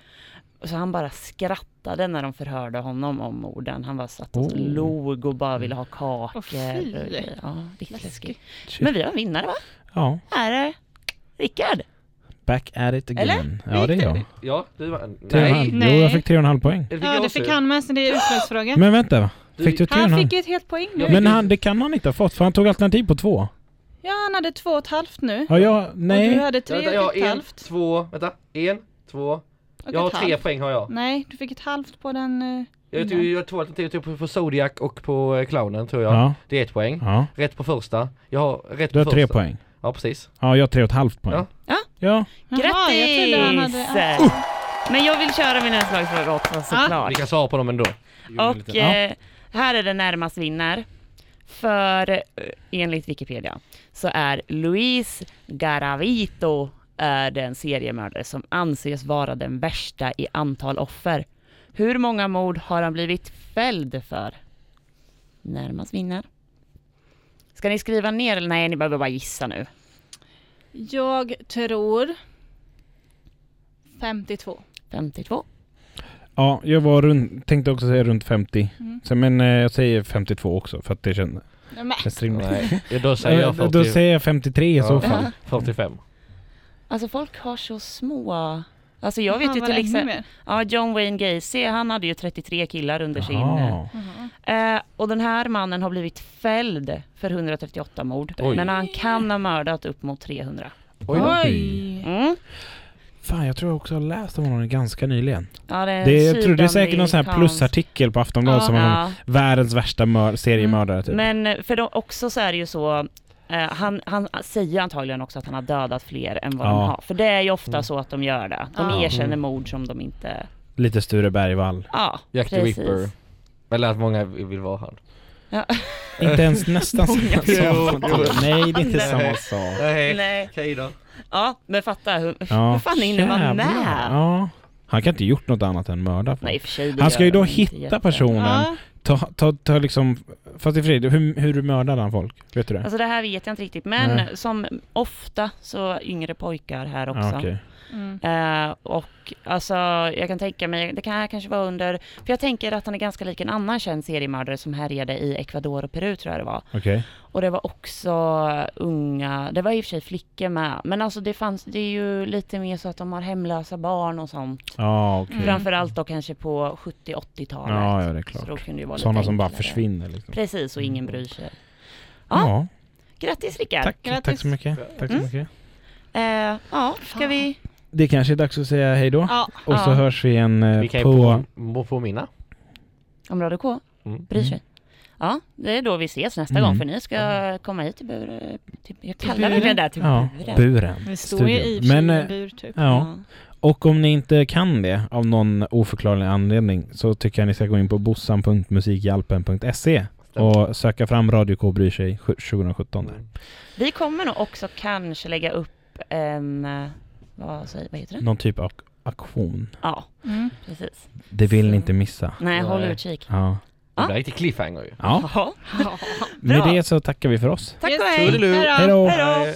Så han bara skrattade när de förhörde honom om morden. Han bara satt och Oh. log och bara ville ha kakor. Grejer. ja, Läskigt. Men vi har en vinnare va? Ja, Här är Rickard. back at it again. Eller? Ja, det är jag. Ja, du var... En Nej! Nej. Jo, jag fick tre och en halv poäng. Det fick Ja, det fick han med så det är utslagsfråga. Men vänta, fick du tre och en Han halv? fick ju ett helt poäng nu. Men han, det kan han inte ha fått för han tog alternativ på två. Ja, han hade två och ett halvt nu. Ja, jag, Och du nej. hade tre och ett en, halvt. två, vänta, en, två. Och Jag har tre halvt. poäng har jag. Nej, du fick ett halvt på den. eh, Jag innan. jag har två alternativ, jag tog på, på Zodiac och på eh, clownen tror jag. Ja, Det är ett poäng. ja. Rätt på första. Jag har rätt Du har på tre första. poäng. Ja precis. Ja, jag har tre och ett halvt poäng. Ja. Ja. Ja. Jaha, jag trodde han hade... Grattis! Men jag vill köra min utslagsfråga också Vi såklart. kan svara på dem ändå. Och eh, här är det närmast vinner. För eh, enligt Wikipedia så är Luis Garavito är den seriemördare som anses vara den värsta i antal offer. Hur många mord har han blivit fälld för? Närmast vinner. Ska ni skriva ner eller nej, ni behöver bara gissa nu. Jag tror 52. 52. Ja, jag var runt, tänkte också säga runt 50. Mm. Så, men eh, jag säger 52 också för att det känns, känns rimligt. Nej, då säger jag [laughs] Eh, 40, Då säger jag 53 i så fall. [laughs] 45. Alltså folk har så små Alltså jag vet Jaha, ju till exempel, ja John Wayne Gacy, han hade ju 33 killar under sin... eh, Jaha. Jaha. Eh, och den här mannen har blivit fälld för 138 mord. Oj. Men han kan ha mördat upp mot 300. Oj. Oj! Mm. Fan, jag tror jag också har läst om honom ganska nyligen. Ja, det är, Det, jag tror det är säkert någon sån här plusartikel på Aftonbladet Ja. som om Ja. världens värsta mör- seriemördare typ. Men eh, för då också så är det ju så han, han säger antagligen också att han har dödat fler än vad Ja. de har. För det är ju ofta Mm. så att de gör det. De Ja. erkänner Mm. mord som de inte... Lite Sture Bergvall. Ja, Jack the precis. Ripper. Eller att många vill vara han. Ja. [laughs] Inte ens nästan samma sak. jo. Nej, det är inte Nej. samma sak. Nej. okej då. Ja, men fatta hur, Ja, hur fan hinner man med? Ja. Han kan inte gjort något annat än mörda. Nej, för sig, Han ska ju då hitta jätte- personen. Ta, ta, ta liksom, fast i sig, hur, hur mördade han folk? Vet du det? Alltså det här vet jag inte riktigt, men Nej. som ofta så yngre pojkar här också. Ja, okej. Mm. Eh, och alltså, jag kan tänka mig, det kan kanske vara under, för jag tänker att han är ganska lik en annan känd seriemördare som härjade i Ecuador och Peru tror jag det var. Okej. Och det var också unga, det var i och för sig flickor med, men alltså det fanns, det är ju lite mer så att de har hemlösa barn och sånt. Ja, okej. Mm. Framförallt då kanske på 70-80-talet. Ja, ja, det är Så då klart. kunde det vara lite Sådana som bara enklare. försvinner liksom. Precis, och ingen bryr sig. Ja, Ja, grattis Rickard! tack, Grattis. tack så mycket. Tack så Mm. mycket. Eh, ja, ska vi? Det kanske är dags att säga hej då. Ja. Och så Ja. hörs vi igen eh, Vi kan på... på, på, påminna. Om Radio K? Mm. Bryr Mm. sig. Ja, det är då vi ses nästa Mm. gång för ni ska komma hit till bur... Till, jag kallar det där till Ja, buren. buren. Vi står ju i Men, eh, bur typ. Ja, och om ni inte kan det av någon oförklarlig anledning så tycker jag ni ska gå in på bossan.musikhjälpen.se och söka fram Radio K bryr sig 2017 där. Mm. Vi kommer nog också kanske lägga upp en vad, säger, vad heter det? Någon typ av aktion. Ja, mm. precis. Det vill ni inte missa. Nej, håll utkik. Ja. Det där är cliffhanger ju. Ja. ja. [laughs] Med det så tackar vi för oss. Tack och hej. Hej då. Hej då.